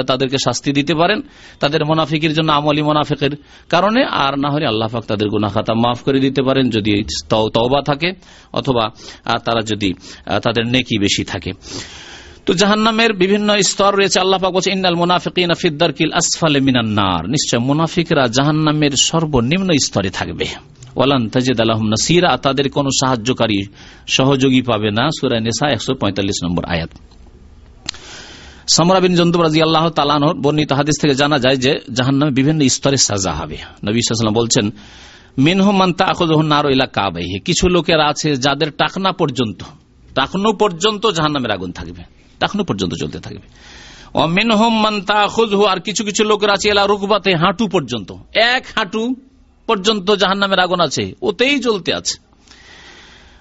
তাদেরকে শাস্তি দিতে পারেন, তাদের মুনাফিকের জন্য আমলি মুনাফেকের কারণে, আর না হলে আল্লাহ পাক তাদের গুনা খাতা মাফ করে দিতে পারেন যদি তওবা থাকে, অথবা তারা যদি তাদের নেকি বেশি থাকে। তো জাহান্নামের বিভিন্ন স্তর রয়েছে, আল্লাহ পাক বলছে ইন্নাল মুনাফিকিন আসফালে মিনান্নার নিশ্চয় মুনাফিকরা জাহান্নামের সর্বনিম্ন স্তরে থাকবে। তাদের কোন সাহায্যকারী সহযোগী পাবে না। সুরায় নেশা একশো পঁয়তাল্লিশ নম্বর আয়াত। সমরা বিন জন্তুব রাজি আল্লাহ তালানোর বর্ণিত হাদিস থেকে জানা যায় যে, জাহান্নামে বিভিন্ন স্তরে সাজা হবে। নবী সাল্লাম বলছেন মিনহমান তাকুজহনার কাবাইহে। কিছু লোকের আছে যাদের টাকনা পর্যন্ত, টাকনো পর্যন্ত জাহান্নামের আগুন থাকবে। টাকনো পর্যন্ত চলতে থাকবে। অমিনহম মান তাহুজহু আর কিছু কিছু লোকের আছে এলা রুকবাতে হাঁটু পর্যন্ত। এক হাঁটু পর্যন্ত জাহান নামের আগুন আছে, ওতেই জ্বলতে আছে।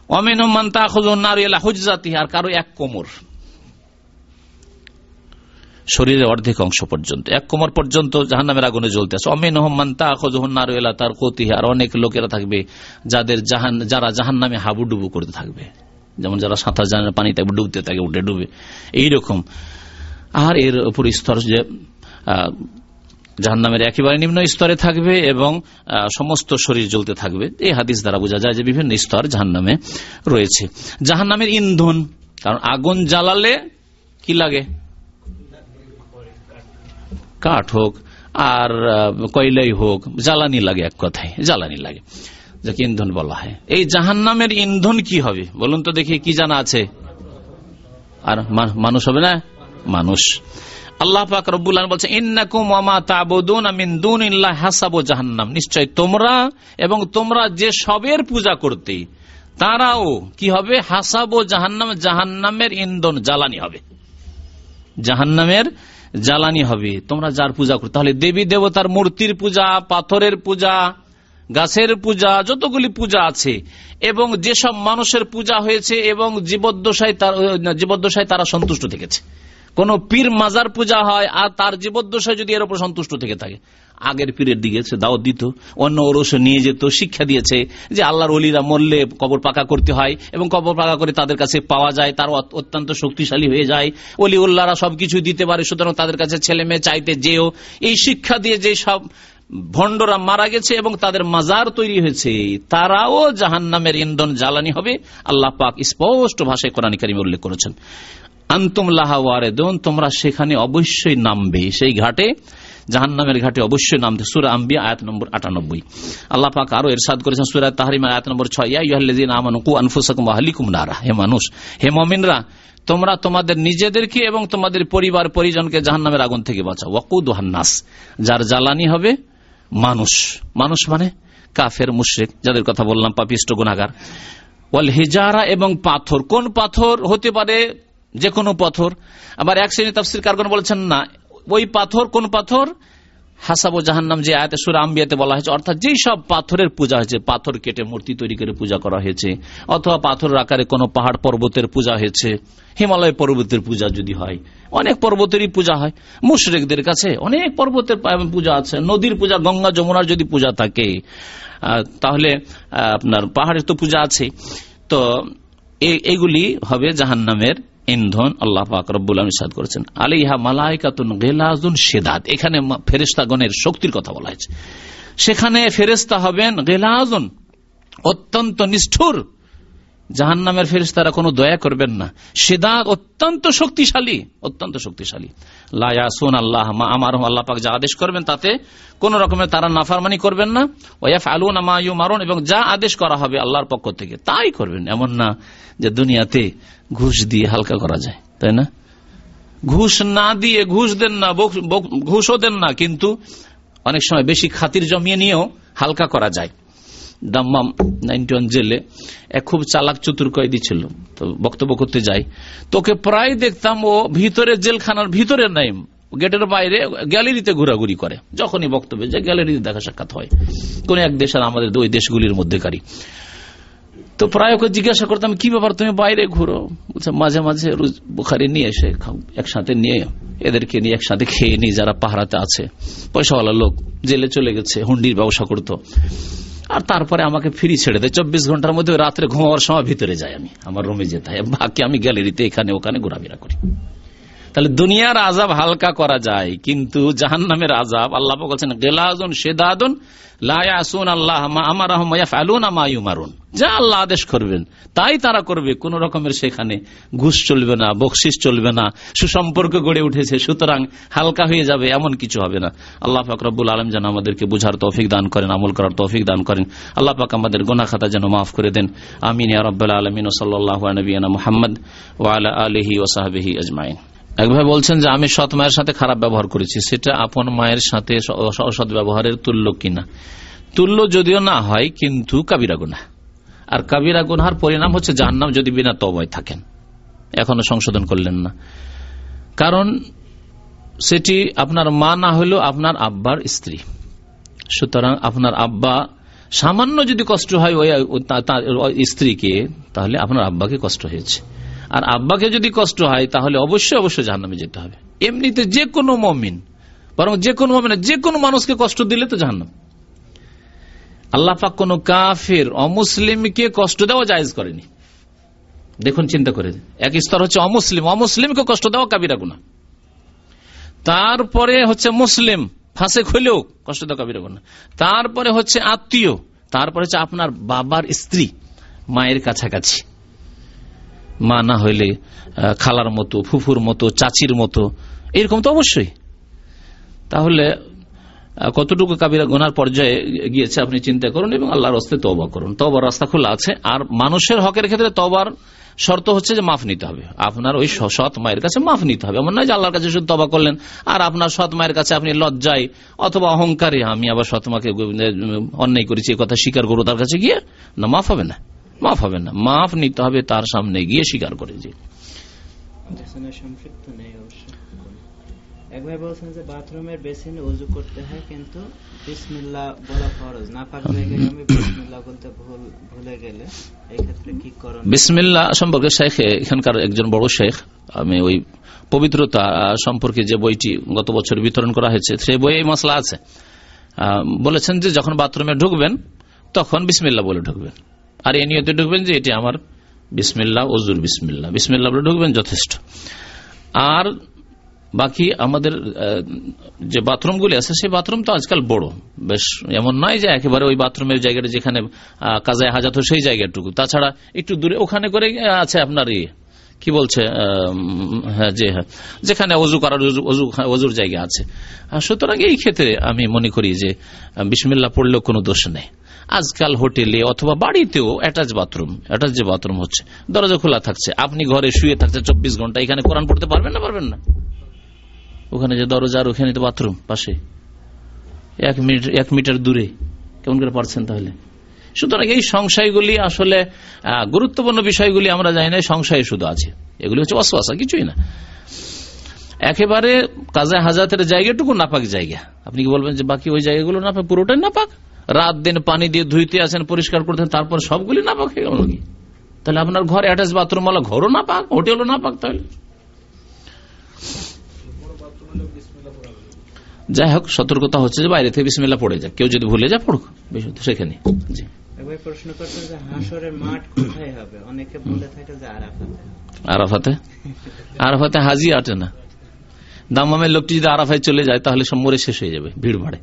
অমিন আর কারও এক কোমর। শরীরের অর্ধেক অংশ পর্যন্ত, এক কোমর পর্যন্ত জাহান নামের আগুনে জ্বলতে আছে। অমিন হম্মান তাহনার তার কতি আর অনেক লোকেরা থাকবে যাদের জাহান, যারা জাহান নামে হাবুডুবু করতে থাকবে। যেমন যারা সাঁতার জানে পানি পানিতে ডুবতে থাকে উঠে ডুবে। এইরকম। আর এর উপর স্তর যে জাহান্নামের একেবারে নিম্ন স্তরে থাকবে এবং সমস্ত শরীর জ্বলতে থাকবে। এই হাদিস দ্বারা বোঝা যায় যে বিভিন্ন স্তর জাহান্নামে রয়েছে। জাহান্নামের ইন্ধন, কারণ আগুন জ্বালালে কি লাগে? কাঠ হোক, আর কয়লাই হোক, জ্বালানি লাগে এক কথায়, জ্বালানি লাগে। যাকে ইন্ধন বলা হয়। এই জাহান্নামের ইন্ধন কি হবে? বলুন তো দেখি কি জানা আছে। আর মানুষ হবে না? মানুষ। আল্লাহ পাক রব্বুল বলছে জাহান্নাম। নিশ্চয় তোমরা এবং তোমরা যে সবের পূজা করতে, তারাও কি হবে? হাসাবো জাহান্নাম, জাহান্নামের ইন্ধন জ্বালানি হবে। জাহান্নামের জ্বালানি হবে। তোমরা যার পূজা করো তাহলে দেবী দেবতার মূর্তির পূজা, পাথরের পূজা গাছের পূজা, যতগুলি পূজা আছে, এবং যেসব মানুষের পূজা হয়েছে, এবং জীবদ্দশায় তার জীবদ্দশায় তারা সন্তুষ্ট থেকেছে। কোন পীর মাজার পূজা হয়, আর তার জীবদ্দশায় যদি এর উপর সন্তুষ্ট থেকে থাকে। আগের পীরের দিকে দাওয়াত দিত, অন্য ওরস নিয়ে যেত, শিক্ষা দিয়েছে যে আল্লাহর অলিরা মরলে কবর পাকা করতে হয়, এবং কবর পাকা করে তাদের কাছে পাওয়া যায়, তার অত্যন্ত শক্তিশালী হয়ে যায়। অলি উল্লাহরা সবকিছু দিতে পারে, সুতরাং তাদের কাছে ছেলে মেয়ে চাইতে যেও। এই শিক্ষা দিয়ে যে সব ভণ্ডরা মারা গেছে এবং তাদের মাজার তৈরি হয়েছে। তারাও জাহান নামের ইন্ধন জ্বালানি হবে। আল্লাহ পাক স্পষ্ট ভাষায় কোরআন কারিমে উল্লেখ করেছেন। আন্তুম লাহাওয়ারেদন তোমরা সেখানে অবশ্যই নামবে। সেই ঘাটে জাহান নামের ঘাটে অবশ্যই নামবে সুরা আম্বিয়া আয়াত নম্বর আটানব্বই। আল্লাহ পাক আরও এরশাদ করেছেন সুরা তাহরিম, আয়াত নম্বর ছয়। নারা। হে মানুষ, হে মমিনরা, তোমরা তোমাদের নিজেদেরকে এবং তোমাদের পরিবার পরিজনকে জাহান নামের আগুন থেকে বাঁচাও। ওয়াকুদ হান্নাস যার জ্বালানি হবে মানুষ। মানুষ মানে কাফের, মুশ্রিক, যাদের কথা বললাম, পাপিষ্ট গুনাগার ওয়াল হিজারা এবং পাথর। কোন পাথর হতে পারে? যে কোনো পাথর। আবার এক শ্রেণি তাফসির কারগন বলেছেন, না, ওই পাথর, কোন পাথর? হাসাবো জাহান্নাম যে আয়াতে সুর আম্বিয়াতে বলা হয়েছে, অর্থাৎ যেই সব পাথরের পূজা হয়েছে, পাথর কেটে মূর্তি তৈরি করে পূজা করা হয়েছে, অথবা পাথর আকারে কোনো পাহাড় পর্বতের পূজা হয়েছে, হিমালয় পর্বতের পূজা যদি হয়, অনেক পর্বতেরই পূজা হয়, মুশরেকদের কাছে অনেক পর্বতের পূজা আছে, নদীর পূজা, গঙ্গা, যমুনার যদি পূজা থাকে তাহলে আপনার পাহাড়ের তো পূজা আছে তো এগুলি হবে জাহান্নামের ইন্ধন আল্লাহ পাক রব্বুল সাদ করেছেন। আলিহা মালাইকাতুন গেলাজুন সেদাত এখানে ফেরেস্তাগণের শক্তির কথা বলা হয়েছে। সেখানে ফেরেস্তা হবেন গেলাজুন অত্যন্ত নিষ্ঠুর। জাহান নামের ফেরিস তারা কোনো দয়া করবেন না। সেদাত অত্যন্ত শক্তিশালী অত্যন্ত শক্তিশালী। লায়াসুন আল্লাহ মা আমার আল্লাহ পাক যা আদেশ করবেন তাতে কোন রকমের তারা নাফারমানি করবেন না। ওয়াফ আলুন মায়ু মারুন এবং যা আদেশ করা হবে আল্লাহর পক্ষ থেকে তাই করবেন, এমন না যে দুনিয়াতে ঘুষ দিয়ে হালকা করা যায়, তাই না? ঘুষ না দিয়ে ঘুষ দেন না ঘুষও দেন না, কিন্তু অনেক সময় বেশি খাতির জমিয়ে নিয়েও হালকা করা যায়। দাম্মাম নাইনটি ওয়ান জেলে, এক খুব চালাক চতুর কয়েদি ছিল। তো বক্তব্য করতে যাই। তোকে প্রায় দেখতাম ও ভিতরে জেলখানার ভিতরে নাই, গেটের বাইরে গ্যালারিতে ঘোরাঘুরি করে। যখনই বক্তব্য যে গ্যালারিতে দেখা সাক্ষাৎ হয়। কোন এক দেশ আর আমাদের ওই দেশগুলির মধ্যেকারী তো প্রায় ওকে জিজ্ঞাসা করতাম, কি ব্যাপার, তুমি বাইরে ঘুরো? মাঝে মাঝে রোজ বুখারি নিয়ে এসে খাও, একসাথে নিয়ে, এদেরকে নিয়ে একসাথে খেয়ে নি যারা পাহারাতে আছে। পয়সাওয়ালা লোক জেলে চলে গেছে, হুন্ডির ব্যবসা করতো। আর তারপরে আমাকে ফ্রি ছেড়ে দেয়। চব্বিশ ঘণ্টার মধ্যে রাত্রে ঘুমাবার সময় ভিতরে যাই আমি। আমার রুমে যেতে হয়। বাকি আমি গ্যালারিতে এখানে ওখানে ঘোরাফেরা করি। তাহলে দুনিয়ার আজাব হালকা করা যায়, কিন্তু জাহান নামের আজাব আল্লাহ বলছেন গেলাদুন সেদাদুন লায়াসুন আল্লাহ আমার ফালুন আমায়ু মারুন যা আল্লাহ আদেশ করবেন, তাই তারা করবে, কোন রকমের সেখানে ঘুষ চলবে না বকশিস চলবে না, সুসম্পর্ক গড়ে উঠেছে, সুতরাং হালকা হয়ে যাবে, এমন কিছু হবে না। আল্লাহ পাক রব্বুল আলম যেন আমাদেরকে বুঝার তৌফিক দান করেন, আমল করার তৌফিক দান করেন। আল্লাহ পাক আমাদের গোনা খাতা যেন মাফ করে দেন। আমিন রব্বাল আলমিন সাল্লাহ নবীনা মোহাম্মদ ওয়ালা আলহি ওসাহাবিহি আজমাইন। এক ভাই বলছেন যে, আমি সৎ মায়ের সাথে খারাপ ব্যবহার করেছি। সেটা আপন মায়ের সাথে অসৎ ব্যবহারের তুল্য কিনা? তুল্য যদিও না হয়, কিন্তু কাবিরা গুনা আর কাবিরা গুনহার পরিণাম হচ্ছে জাহান্নাম যদি বিনা তবায় থাকেন। এখনও সংশোধন করলেন না। কারণ সেটি আপনার মা না হলেও আপনার আব্বার স্ত্রী। সুতরাং আপনার আব্বা সামান্য যদি কষ্ট হয় ওই তার স্ত্রীকে, তাহলে আপনার আব্বাকে কষ্ট হয়েছে। আর আব্বাকে যদি কষ্ট হয়, তাহলে অবশ্যই অবশ্যই জাহান্নামে যেতে হবে। এমনিতে যে কোনো মমিন, বরং যে কোনো মমিন, যে কোনো মানুষকে কষ্ট দিলে তো জাহান্নাম। আল্লাহ পাক কোন কাফের, অমুসলিমকে কষ্ট দেওয়া জায়েজ করেনি। দেখুন, চিন্তা করে এক স্তর হচ্ছে অমুসলিম, অমুসলিমকে কষ্ট দেওয়া কাবিরা গুনা তারপরে হচ্ছে মুসলিম, ফাঁসে হইলেও কষ্ট দেওয়া কাবিরা গুনা তারপরে হচ্ছে আত্মীয়, তারপরে হচ্ছে আপনার বাবার স্ত্রী, মায়ের কাছাকাছি। মা না হইলে খালার মতো, ফুফুর মতো, চাচির মতো, এরকম তো অবশ্যই। তাহলে কতটুকু কাবিরা গোনার পর্যায়ে গিয়েছে আপনি চিন্তা করুন এবং আল্লাহর হস্তে তবা করুন। তবার রাস্তা খোলা আছে। আর মানুষের হকের ক্ষেত্রে তবার শর্ত হচ্ছে যে মাফ নিতে হবে। আপনার ওই সৎ মায়ের কাছে মাফ নিতে হবে। এমন নয় যে আল্লাহর কাছে শুধু তবা করলেন, আর আপনার সৎ মায়ের কাছে আপনি লজ্জায় অথবা অহংকারে, আমি আবার সৎ মাকে অন্যায় করেছি কথা স্বীকার করব তার কাছে গিয়ে, না, মাফ হবে না। মাফ হবে না মাফ নিতে হবে তার সামনে গিয়ে স্বীকার করে যে। এক ভাই বলছেন যে বাথরুমের বেসিনে উজু করতে হয় কিন্তু বিসমিল্লাহ বলা ফরজ। না পাক আমি বিসমিল্লাহ বলতে ভুল ভুলে গেলে এই ক্ষেত্রে কি করণ বিসমিল্লাহ সম্পর্কে শেখ এখানকার একজন বড় শেখ আমি ওই পবিত্রতা সম্পর্কে যে বইটি গত বছর বিতরণ করা হয়েছে সেই বই এই মশলা আছে। বলেছেন যে যখন বাথরুমে ঢুকবেন তখন বিসমিল্লা বলে ঢুকবেন। আর এ নিয়তে ঢুকবেন যে এটি আমার বিসমিল্লা ওজুর বিসমিল্লা বিসমিল্লা বলে ঢুকবেন, যথেষ্ট। আর বাকি আমাদের যে বাথরুমগুলি আছে, সেই বাথরুম তো আজকাল বড়। বেশ এমন নয় যে একেবারে ওই বাথরুমের জায়গাটা যেখানে কাজায় হাজাত সেই জায়গাটুকু। তাছাড়া একটু দূরে ওখানে করে আছে আপনার ইয়ে কি বলছে হ্যাঁ যে হ্যাঁ যেখানে অজু করার অজুর জায়গা আছে। সুতরাং এই ক্ষেত্রে আমি মনে করি যে বিসমিল্লা পড়লেও কোনো দোষ নেই। আজকাল হোটেলে অথবা বাড়িতেও অ্যাটাচ বাথরুম অ্যাটাচ যে বাথরুম হচ্ছে, দরজা খোলা থাকছে। আপনি ঘরে শুয়ে থাকছে চব্বিশ ঘণ্টা, এখানে কোরআন পড়তে পারবেন না পারবেন না? ওখানে যে দরজা আর ওখানে তো বাথরুম পাশে। এক মিনিট, এক মিটার দূরে। কেমন করে পারছেন তাহলে? সুতরাং এই সংশয়গুলি আসলে গুরুত্বপূর্ণ বিষয়গুলি আমরা জানি না সংশয় শুধু আছে। এগুলি হচ্ছে অশ্বাসা কিছুই না। একেবারে কাজা হাজাতের জায়গাটুকু নাপাক জায়গা। আপনি কি বলবেন যে বাকি ওই জায়গাগুলো নাপাক? পুরোটাই নাপাক? রাত দিন পানি দিয়ে ধুইতে আসেন পরিষ্কার করতেন তারপর সবগুলি নাপাক হয়ে গেল কি তাহলে আপনার ঘর অ্যাটাচ বাথরুম ওলা ঘরও না পাক হোটেলও না পাক তাহলে? যাই হোক সতর্কতা হচ্ছে যে বাইরে থেকে বিসমিল্লা পড়ে যায় কেউ যদি ভুলে যায় পড়ুক সেখানে। জি। প্রশ্ন করছেন যে হাসরের মাঠ কোথায় হবে? অনেকে বলে থাকে যে আরাফাতে। আরাফাতে? আরাফাতে হাজি আটে না। দামামের লোকটি যদি আরাফায় চলে যায় তাহলে সব মরে শেষ হয়ে যাবে ভিড় ভাড়ে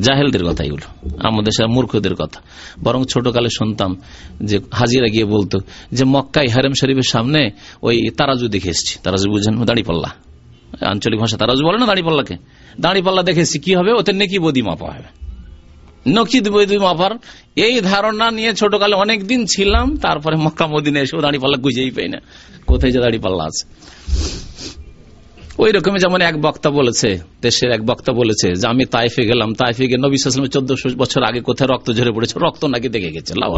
জাহেলদের কথা এগুলো। আমাদের সে মূর্খদের কথা। বরং ছোটকালে শুনতাম যে হাজিরা গিয়ে বলতো যে মক্কাই হারেম শরীফের সামনে ওই তারাজু দেখে এসছি। তারাজু বুঝেন দাঁড়িপাল্লা আঞ্চলিক ভাষা তারাজু বলে না দাঁড়িপাল্লাকে দাঁড়িপাল্লা দেখেছি কি হবে? ওতে নেকি বদি মাপা হবে। নকিদ বৈদি মাপার এই ধারণা নিয়ে ছোটকালে অনেক দিন ছিলাম, তারপরে মক্কা মদিনে এসেও দাঁড়িপাল্লা গুজেই পাই না। কোথায় যে দাঁড়িপাল্লা আছে? ওই রকমই যেমন এক বক্তা বলেছে, দেশের এক বক্তা বলেছে যে আমি তাইফে গেলাম, তাইফে গিয়ে নবী সালামের চোদ্দশো বছর আগে কোথায় রক্ত ঝরে পড়েছে, রক্ত নাকি দেখে গেছে। লাভ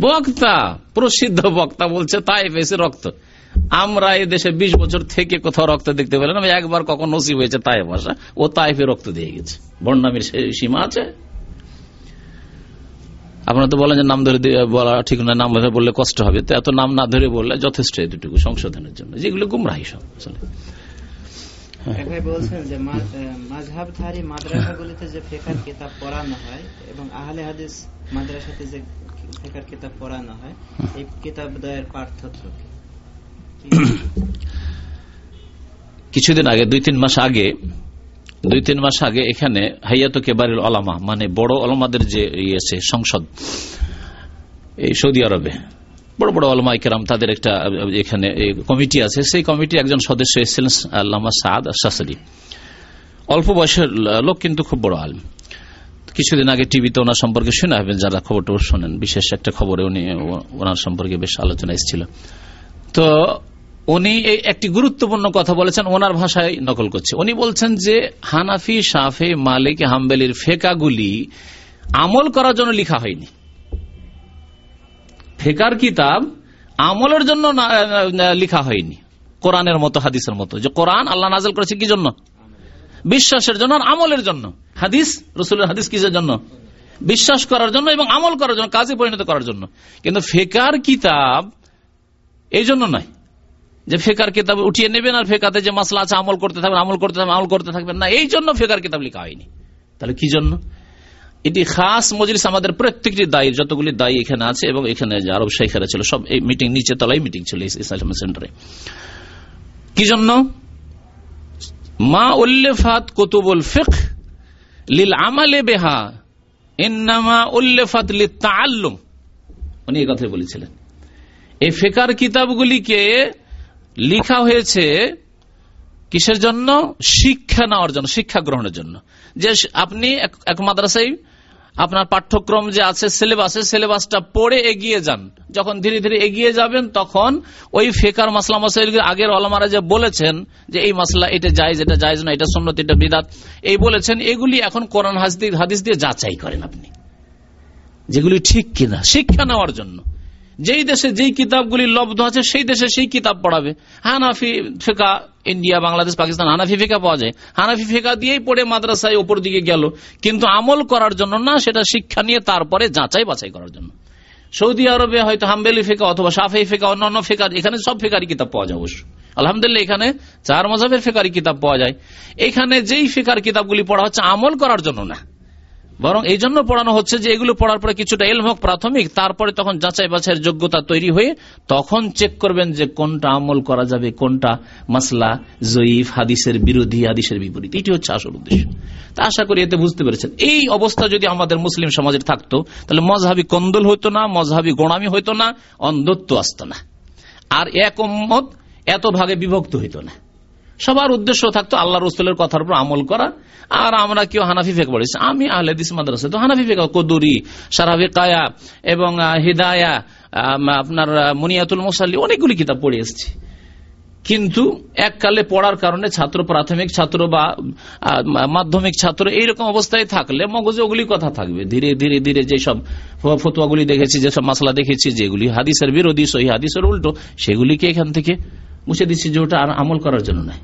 বক্তা, প্রসিদ্ধ বক্তা বলছে, তাইফ এসে রক্ত। আমরা দেশে বিশ বছর থেকে কোথাও রক্ত দেখতে পেলাম একবার কখন নসিব হয়েছে তাইফ আসা, ও তাইফে রক্ত দিয়ে গেছে। বর্ণামীর সীমা আছে। আপনারা তো বলেন যে নাম ধরে বলা ঠিক না নাম ধরে বললে কষ্ট হবে। তো এত নাম না ধরে বললে যথেষ্ট এটুকু সংশোধনের জন্য। যেগুলো গুমরাহি সব আসলে ভাই বলছেন যে মাঝহাবধারী মাদ্রাসাগুলিতে যে ফেকার কিতাব পড়ানো হয় এবং আহলে হাদিস মাদ্রাসাতে যে ফেকার কিতাব পড়ানো হয় এই কিতাব দয়ের পার্থক্য কি? কিছুদিন আগে দুই তিন মাস আগে দুই, তিন মাস আগে এখানে হাইয়াত কেবারুল আলামা মানে বড় আলমাদের যে ইয়েছে সংসদ, এই সৌদি আরবে, বড় বড় আলমা কেরাম, তাদের একটা, এখানে কমিটি আছে। সেই কমিটি একজন সদস্য এসেছিলেন আল্লামা সাদ শাসরি অল্প বয়সের লোক কিন্তু খুব বড় আলম। কিছুদিন আগে টিভিতে ওনার সম্পর্কে শুনে হবেন যারা খবর টবর শোনেন। বিশেষ একটা খবরে উনি ওনার সম্পর্কে বেশ আলোচনা এসেছিল। তো উনি একটি গুরুত্বপূর্ণ কথা বলেছেন, ওনার ভাষায় নকল করছে। উনি বলছেন যে, হানাফি সাফে মালিক, হাম্বেলির ফেকাগুলি আমল করার জন্য লিখা হয়নি। ফেকার কিতাব আমলের জন্য লিখা হয়নি। কোরআনের মতো, হাদিসের মতো। যে কোরআন আল্লাহ নাজল করেছে কি জন্য? বিশ্বাসের জন্য আর আমলের জন্য। হাদিস, রসুলের হাদিস কিসের জন্য? বিশ্বাস করার জন্য এবং আমল করার জন্য, কাজে পরিণত করার জন্য। কিন্তু ফেকার কিতাব এই জন্য নয়। যে ফেকার কিতাব উঠিয়ে নেবেন আর ফেকাতে যে মাসলা আছে, আমল করতে থাকবেন, আমল করতে থাকবেন, আমল করতে থাকবেন না। এই জন্য ফেকার কিতাব লেখা হয়নি। তাহলে কি জন্য? এটি খাস মজলিস আমাদের প্রত্যেকটি দায়ী যতগুলি দায়ী এখানে আছে এবং এখানে যে আরব শেখেরা ছিল, সব এই মিটিং নিচে তলায় মিটিং ছিল ইসলাম সেন্টারে। কি জন্য? মা উল্লেফাত কুতুবুল ফিক লিল আমালে বেহা, ইন্নামা উল্লেফাত লি তাআল্লুম। উনি এই কথাই বলেছিলেন। এই ফেকার কিতাবগুলিকে লিখা হয়েছে কিসের জন্য? শিক্ষা নেওয়ার জন্য, শিক্ষা গ্রহণের জন্য। যে আপনি এক মাদ্রাসায় আপনার পাঠ্যক্রম যে আছে, সিলেবাসে, সিলেবাসটা পড়ে এগিয়ে যান। যখন ধীরে ধীরে এগিয়ে যাবেন, তখন ওই ফেকার মাসলা মাসাইল আগের অলমারা যে বলেছেন যে এই মাসলা এটা জায়জ এটা জায়জ না এটা সন্ন্যত এটা বিদাত, এই বলেছেন, এগুলি এখন কোরআন হাদিস দিয়ে যাচাই করেন আপনি। যেগুলি ঠিক কিনা, শিক্ষা নেওয়ার জন্য। যেই দেশে যেই কিতাবগুলি লব্ধ আছে, সেই দেশে সেই কিতাব পড়াবে। হানাফি ফেকা ইন্ডিয়া, বাংলাদেশ, পাকিস্তান, হানাফি ফেকা পাওয়া যায়। হানাফি ফেকা দিয়েই পড়ে মাদ্রাসায় ওপর দিকে গেল। কিন্তু আমল করার জন্য না, সেটা শিক্ষা নিয়ে তারপরে যাচাই বাছাই করার জন্য। সৌদি আরবে হয়তো হাম্বেলি ফেকা অথবা সাফাই ফেকা, অন্যান্য ফেকার এখানে সব ফেকারি কিতাব পাওয়া যায় অবশ্য। আলহামদুলিল্লাহ, এখানে চার মজাবের ফেকারি কিতাব পাওয়া যায়। এখানে যেই ফেকার কিতাবগুলি পড়া হচ্ছে, আমল করার জন্য না। বরং এই জন্য পড়ানো হচ্ছে যে এগুলো পড়ার পরে কিছুটা এলম হোক প্রাথমিক, তারপরে তখন যাচাই বাছাইয়ের যোগ্যতা তৈরি হয়ে তখন চেক করবেন যে কোনটা আমল করা যাবে, কোনটা মাসলা, জয়ীফ, হাদিসের বিরোধী, হাদিসের বিপরীত। এটি হচ্ছে আসল উদ্দেশ্য। তা আশা করি এতে বুঝতে পেরেছেন। এই অবস্থা যদি আমাদের মুসলিম সমাজের থাকতো, তাহলে মজহাবি কন্দল হইতো না, মজহাবি গোড়ামি হইতো না, অন্ধত্ব আসত না। আর এক এত ভাগে বিভক্ত হইতো না। সবার উদ্দেশ্য থাকতো আল্লাহ রসুলের কথার উপর আমল করা। আর আমরা কেউ হানাফি ফেক পড়েছি আমি আহলেদিস মাদ্রাসা, তো হানাফি ফেক, কদুরি সারাফি কায়া এবং হিদায়া আপনার মুনিয়াতুল মোসাল্লি, অনেকগুলি কিতাব পড়ে এসেছি। কিন্তু এককালে পড়ার কারণে ছাত্র, প্রাথমিক ছাত্র বা মাধ্যমিক ছাত্র এইরকম অবস্থায় থাকলে মগজে ওগুলি কথা থাকবে। ধীরে ধীরে ধীরে যেসব ফতুয়াগুলি দেখেছি, যেসব মাসলা দেখেছি, যেগুলি হাদিসের বিরোধী, সহি হাদিসের উল্টো সেগুলিকে এখান থেকে মুছে দিচ্ছি যে ওটা আর আমল করার জন্য নয়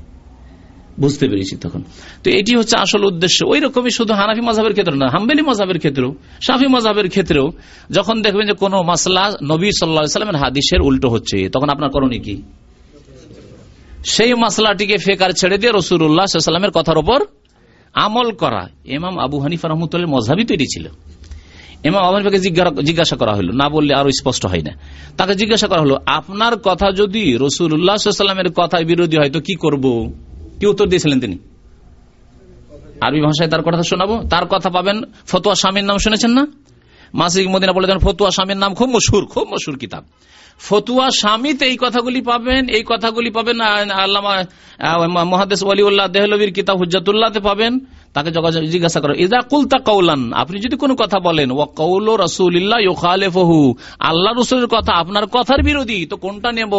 বুঝতে পেরেছি তখন। তো এটি হচ্ছে আসল উদ্দেশ্য। ওই রকমই শুধু হানাফি মজাবের ক্ষেত্রে না, হাম্বেলি মজাবের ক্ষেত্রেও, সাফি মজাবের ক্ষেত্রেও যখন দেখবেন যে কোন মাসলা নবী সাল্লা সাল্লামের হাদিসের উল্টো হচ্ছে, তখন আপনার করণীয় কি? সেই মাসলাটিকে ফেকার ছেড়ে দিয়ে রসুল্লাহ সাল্লামের কথার উপর আমল করা। এমাম আবু হানিফা রহমতুল্লাহ মজাবি তৈরি ছিল। এমাম আবু হানিফাকে জিজ্ঞাসা করা হলো না বললে আরও স্পষ্ট হয় না। তাকে জিজ্ঞাসা করা হলো, আপনার কথা যদি রসুল্লাহ সাল্লামের কথায় বিরোধী হয় তো কি করব? কি উত্তর দিয়েছিলেন তিনি? আরবি ভাষায় তার কথা শোনাবো? তার কথা পাবেন ফতুয়া স্বামীর নাম শুনেছেন না? মাসিক মদিনা বলেছেন ফতুয়া স্বামীর নাম খুব মশুর খুব মশুর কিতাব। ফতুয়া স্বামীতে এই কথাগুলি পাবেন, এই কথাগুলি পাবেন আল্লামা মহাদেশ ওয়ালিউল্লাহ দেহলবির কিতাব হুজ্জাতুল্লাহতে পাবেন। তাকে জিজ্ঞাসা করো, ইদা কুলতা কৌলান আপনি যদি কোনো কথা বলেন ও কৌল রসুল্লাহ আল্লাহ রসুলের কথা, আপনার কথার বিরোধী, তো কোনটা নেব?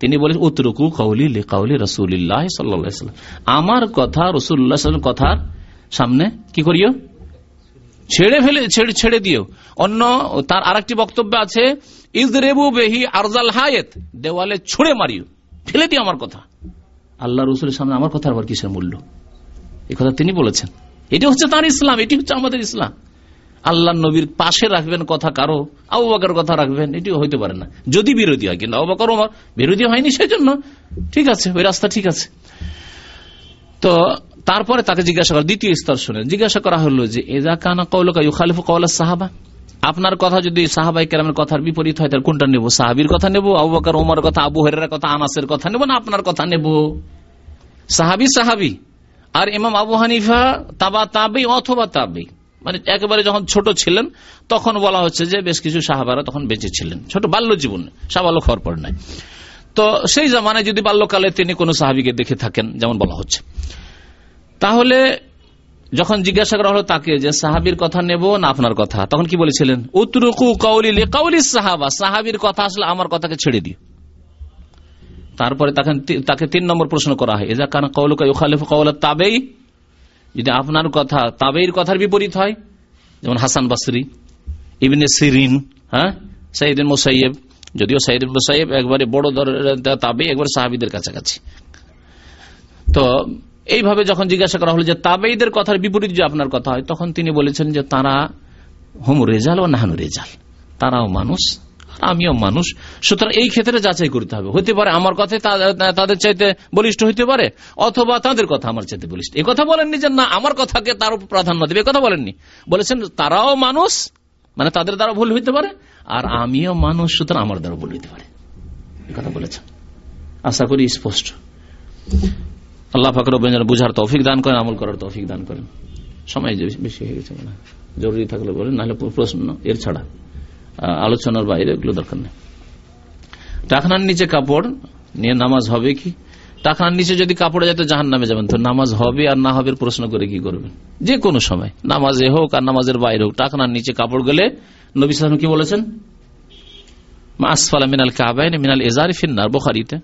তিনি বলেন উতরুকু কৌলি লে কৌলি রসুল্লাহ সাল্লাম। আমার কথা রসুল্লাহ কথার সামনে কি করিও? ছেড়ে ফেলে, ছেড়ে ছেড়ে দিও। অন্য তার আরেকটি বক্তব্য আছে ইজরেবু বেহি আরজাল হায়েত। দেওয়ালে ছুড়ে মারিও। ফেলে দিও আমার কথা। আল্লাহ রসুলের সামনে আমার কথা আবার কিসের মূল্য? কথা তিনি বলেছেন। এটি হচ্ছে তার ইসলাম, এটি হচ্ছে আমাদের ইসলাম। আল্লাহ নবীর পাশে রাখবেন কথা কারও, আবু বাকার কথা রাখবেন, এটিও হইতে পারে না। যদি বিরোধী হয়, কিন্তু আবু বাকর, ওমর বিরোধী হয়নি সেই জন্য ঠিক আছে, ওই রাস্তা ঠিক আছে। তো তারপরে তাকে জিজ্ঞাসা করা, দ্বিতীয় স্তর শুনে জিজ্ঞাসা করা হলো যে এজা কানা কৌলকা ইউখালিফু কৌলা সাহাবা? আপনার কথা যদি সাহাবাই কেরামের কথার বিপরীত হয়, তাহলে কোনটা নেব? সাহাবির কথা নেব, আবু বাকর ওমর কথা, আবু হেরের কথা, আনাসের কথা নেব না আপনার কথা নেব? সাহাবি সাহাবি। আর ইমাম আবু হানিফা তাবা তাবি অথবা তাবি। মানে একেবারে যখন ছোট ছিলেন, তখন বলা হচ্ছে যে বেশ কিছু সাহাবারা তখন বেঁচে ছিলেন। ছোট বাল্য জীবন, সাবালক হওয়ার পর নাই। তো সেই জামানায় যদি বাল্যকালে তিনি কোন সাহাবিকে দেখে থাকেন, যেমন বলা হচ্ছে। তাহলে যখন জিজ্ঞাসা করা হলো তাকে যে, সাহাবির কথা নেব না আপনার কথা? তখন কি বলেছিলেন? উতরুকু কাউলি কাউলি সাহাবা, সাহাবির কথা আসলে আমার কথাকে ছেড়ে দিও। তারপরে তাকে তিন নম্বর প্রশ্ন করা হয়। এজা কান কৌলুকা ইউখালিফ কৌল তাবেই? যদি আপনার কথা তাবেইর কথার বিপরীত হয়, যেমন হাসান বাসরি, ইবিনে সিরিন হ্যাঁ সাইদিন মোসাইব যদিও সাইদ মোসাইব একবারে বড় তাবে একবার সাহাবিদের কাছাকাছি। তো এইভাবে যখন জিজ্ঞাসা করা হলো যে তাবেইদের কথার বিপরীত যে আপনার কথা হয়, তখন তিনি বলেছেন যে তারা হোম রেজাল ও নাহানু রেজাল। তারাও মানুষ। আমিও মানুষ। সুতরাং এই ক্ষেত্রে যাচাই করতে হবে। হতে পারে আমার কথায় তাদের চাইতে বলিষ্ঠ হইতে পারে, অথবা তাদের কথা আমার চাইতে বলিষ্ঠ। এই কথা বলেননি যে না, আমার কথাকে তার উপর প্রাধান্য দেবে কথা বলেননি। বলেছেন, তারাও মানুষ মানে তাদের দ্বারা ভুল হইতে পারে, আর আমিও মানুষ, সুতরাং আমার দ্বারা ভুল হইতে পারে। কথা বলেছেন। আশা করি স্পষ্ট। আল্লাহ ফাকর বুঝার তৌফিক দান করেন, আমল করার তৌফিক দান করেন। সময় বেশি হয়ে গেছে জরুরি থাকলে বলেন, নাহলে প্রশ্ন এর ছাড়া। আলোচনার বাইরে, এগুলো দরকার নেই। টাকনার নিচে কাপড় নিয়ে নামাজ হবে কি? টাকনার নিচে যদি কাপড়ে যেতে জাহান নামে যাবেন। তো নামাজ হবে আর না হবে প্রশ্ন করে কি করবেন? যে কোনো সময়, নামাজে হোক আর নামাজের বাইরে হোক, টাকনার নিচে কাপড় গেলে নবী সালাম কি বলেছেন? আসফালা মিনাল কাবাইন মিনাল এজারি ফিন্নার, বোখারিতে।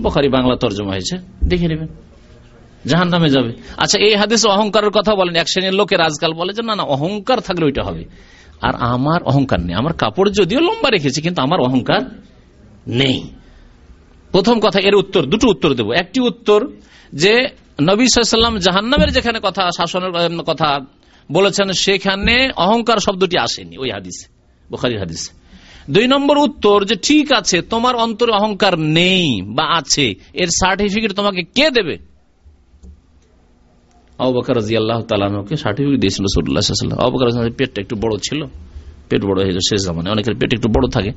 বোখারি বাংলা তর্জমা হয়েছে। দেখে নেবেন। জাহান নামে যাবে। আচ্ছা এই হাদিস অহংকারের কথা বলেন। এক শ্রেণির লোকের আজকাল বলে যে, না না, অহংকার থাকলে ওইটা হবে। আর আমার অহংকার নেই। আমার কাপড় যদিও লম্বা রেখেছি, কিন্তু আমার অহংকার নেই। প্রথম কথা, এর উত্তর, দুটো উত্তর দেব। একটি উত্তর যে, নবী সাল্লাম জাহান্নামের যেখানে কথা, শাসনের কথা বলেছেন, সেখানে অহংকার শব্দটি আসেনি, ওই হাদিসে, বোখারির হাদিসে। দুই নম্বর উত্তর যে, ঠিক আছে, তোমার অন্তরে অহংকার নেই বা আছে, এর সার্টিফিকেট তোমাকে কে দেবে? অবাকার রাজি আল্লাহ তালাকে সার্টিফিকেট দিয়েছিল রসুল্লাহ অবাকার পেটটা একটু বড় ছিল, পেট বড় হয়ে শেষ জামানে অনেকের পেট একটু বড় থাকে,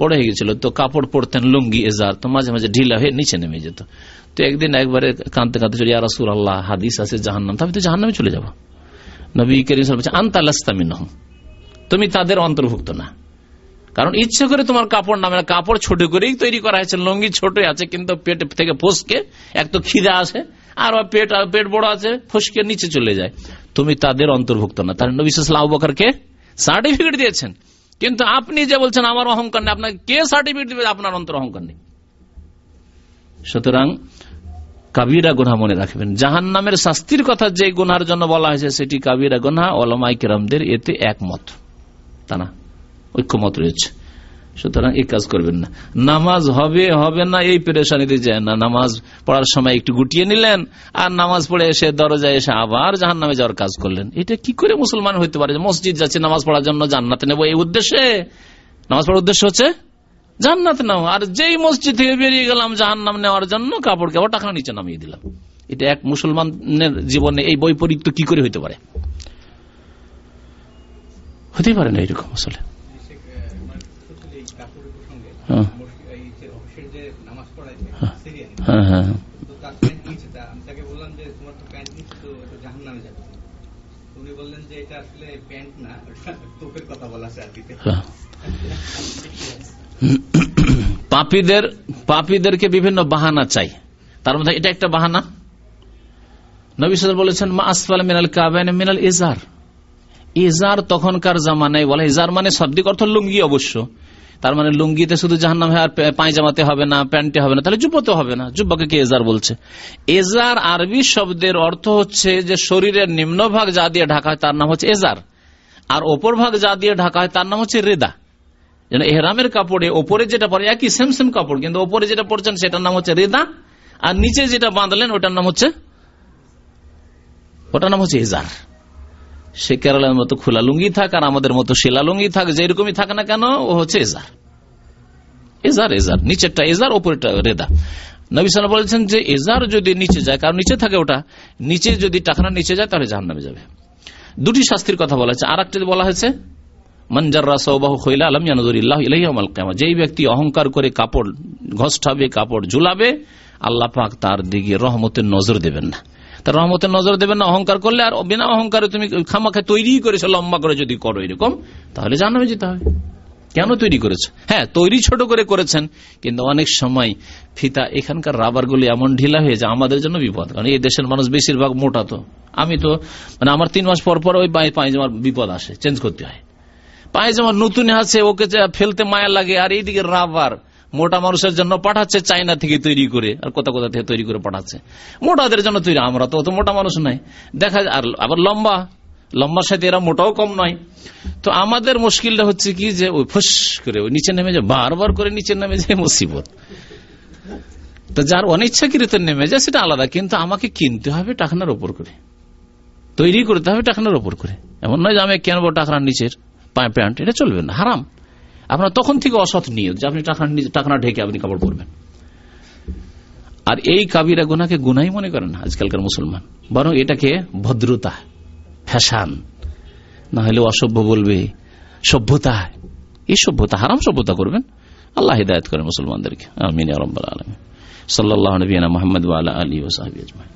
বড় হয়ে গেছিল। তো কাপড় পরতেন, লুঙ্গি এজার তো মাঝে মাঝে ঢিলা হয়ে নিচে নেমে যেত। তো একদিন একবারে কাঁদতে কাঁদতে চলে রাসুল আল্লাহ হাদিস আছে জাহান্নাম। তবে তো জাহান্নামে চলে যাব। নবী করিম আন্তালাস্তামিন তুমি তাদের অন্তর্ভুক্ত না। কারণ ইচ্ছে করে তোমার কাপড় নামে কাপড় ছোট করেই তৈরি করা হয়েছে, লঙ্গি ছোট আছে, কিন্তু পেট থেকে ফসকে, এক তো খিদা আসে আর পেট পেট বড় আছে ফসকে নিচে চলে যায়। তুমি তাদের অন্তর্ভুক্ত না। তার নবী সাল্লাহ বকরকে সার্টিফিকেট দিয়েছেন। কিন্তু আপনি যে বলছেন আমার অহংকার নেই, আপনাকে কে সার্টিফিকেট দিবে? আপনার অন্তর অহংকার নেই। সুতরাং কাবিরা গুনা মনে রাখবেন। জাহান নামের শাস্তির কথা যে গুনার জন্য বলা হয়েছে, সেটি কাবিরা গুনা ওলামাই কেরামদের এতে একমত। তা না, ঐক্যমত রয়েছে। সুতরাং এই কাজ করবেন না। নামাজ হবে হবে না, এই পেরেশানিতে যায় না। নামাজ পড়ার সময় একটু গুটিয়ে নিলেন, আর নামাজ পড়ে এসে দরজায় এসে আবার জাহান নামে যাওয়ার কাজ করলেন। এটা কি করে মুসলমান হইতে পারে মসজিদ যাচ্ছে, নামাজ পড়ার জন্য জান্নাতে নেব এই উদ্দেশ্যে? নামাজ পড়ার উদ্দেশ্য হচ্ছে জান্নাত নাও আর যেই মসজিদ থেকে বেরিয়ে গেলাম জাহান নাম নেওয়ার জন্য কাপড় কাপড় টাকা নিচে নামিয়ে দিলাম। এটা এক মুসলমানের জীবনে এই বৈপরীত্য কি করে হইতে পারে? হতেই পারে না এরকম আসলে। পাপীদের, পাপীদেরকে বিভিন্ন বাহানা চাই। তার মধ্যে এটা একটা বাহানা। নবী সাল বলেছেন, মা আসফাল মিনাল কাবেন মিনাল ইজার। ইজার তখনকার জামানায় বলে, ইজার মানে শাব্দিক অর্থ লুঙ্গি অবশ্য। তার মানে লুঙ্গিতে শুধু জাহান্নাম হয় আর পায়জামাতে হবে না, প্যান্টে হবে না, তাহলে যুব্বতে হবে না যুব্বকে কি এজার বলছে? এজার আরবি শব্দের অর্থ হচ্ছে যে শরীরের নিম্নভাগ যা দিয়ে ঢাকা হয় তার নাম হচ্ছে এজার। আর ওপর ভাগ যা দিয়ে ঢাকা হয় তার নাম হচ্ছে রেদা। যেন এহরামের কাপড়ে ওপরে যেটা পরে, একই সেম সেম কাপড়, কিন্তু ওপরে যেটা পরছেন সেটার নাম হচ্ছে রেদা, আর নিচে যেটা বাঁধলেন ওটার নাম হচ্ছে ওটার নাম হচ্ছে এজার। সে কেরালার মতো খোলা লুঙ্গি থাক আর আমাদের মতো শিলা লুঙ্গি থাক, যেরকমই থাক না কেন, ও হচ্ছে এজার। এজার এজার। নিচেরটা এজার, ওপরেরটা রেদা। নবী সাল বলেছেন যে এজার যদি নিচে যায়, কারণ নিচে থাকে ওটা, নিচে যদি টাকানা নিচে যায়, তাহলে জাহান নামে যাবে। দুটি শাস্তির কথা বলা হয়েছে। আর একটা বলা হয়েছে মঞ্জাররা সৌবাহ যেই ব্যক্তি অহংকার করে কাপড় ঘষ্টাবে কাপড় ঝুলাবে, আল্লাহ পাক তার দিকে রহমতের নজর দেবেন না। তার রহমতের নজর দেবেন না, অহংকার করলে আর বিনা অহংকারে তুমি খামাখা তৈরি করেছ, লম্বা করে যদি করো এরকম, তাহলে জানাবে যেতে হবে কেন তৈরি করেছে? হ্যাঁ তৈরি ছোট করে করেছেন, কিন্তু অনেক সময় ফিতা, এখানকার রাবার গুলি এমন ঢিলা হয়ে যায়, আমাদের জন্য বিপদ। কারণ এই দেশের মানুষ বেশিরভাগ মোটা তো। আমি তো মানে আমার তিন মাস পর পর ওই পায়জামার বিপদ আসে চেঞ্জ করতে হয়। পায়জামা নতুন আছে, ওকে ফেলতে মায়া লাগে, আর এইদিকে রাবার মোটা মানুষের জন্য পাঠাচ্ছে চাইনা থেকে তৈরি করে, আর কোথা কোথা থেকে তৈরি করে পাঠাচ্ছে। মোটাদের জন্য তৈরি, আমরা তো অত মোটা মানুষ নাই। দেখা আর আবার লম্বা, লম্বার সাথে এরা মোটাও কম নয়। তো আমাদের মুশকিলটা হচ্ছে কি যে, ওই ফুস করে, ওই নিচে নেমে যায়, বারবার করে নিচে নেমে যায় মুসিবত। তো যার অনিচ্ছাকৃত নেমে যায়, সেটা আলাদা, কিন্তু আমাকে কিনতে হবে টাকানার ওপর করে। তৈরি করতে হবে টাকানার ওপর করে। এমন নয় যে আমি কেনবো টাকার নিচের প্যান্ট, এটা চলবে না, হারাম। আপনার তখন থেকে অসৎ নিয়ত যে আপনি টাকা টাকানা ঢেকে আপনি কাপড় পরবেন। আর এই কাবিরা গুনাকে গুনাই মনে করেন আজকালকার মুসলমান। বরং এটাকে ভদ্রতা, ফ্যাশান না হলে অসভ্য বলবে, সভ্যতা। এই সভ্যতা হারাম সভ্যতা করবেন। আল্লাহ হিদায়ত করেন মুসলমানদেরকে। আমিন আলম সাল্লাহ নবীনা মোহাম্মদ আলী ওসাহাবি আজমাই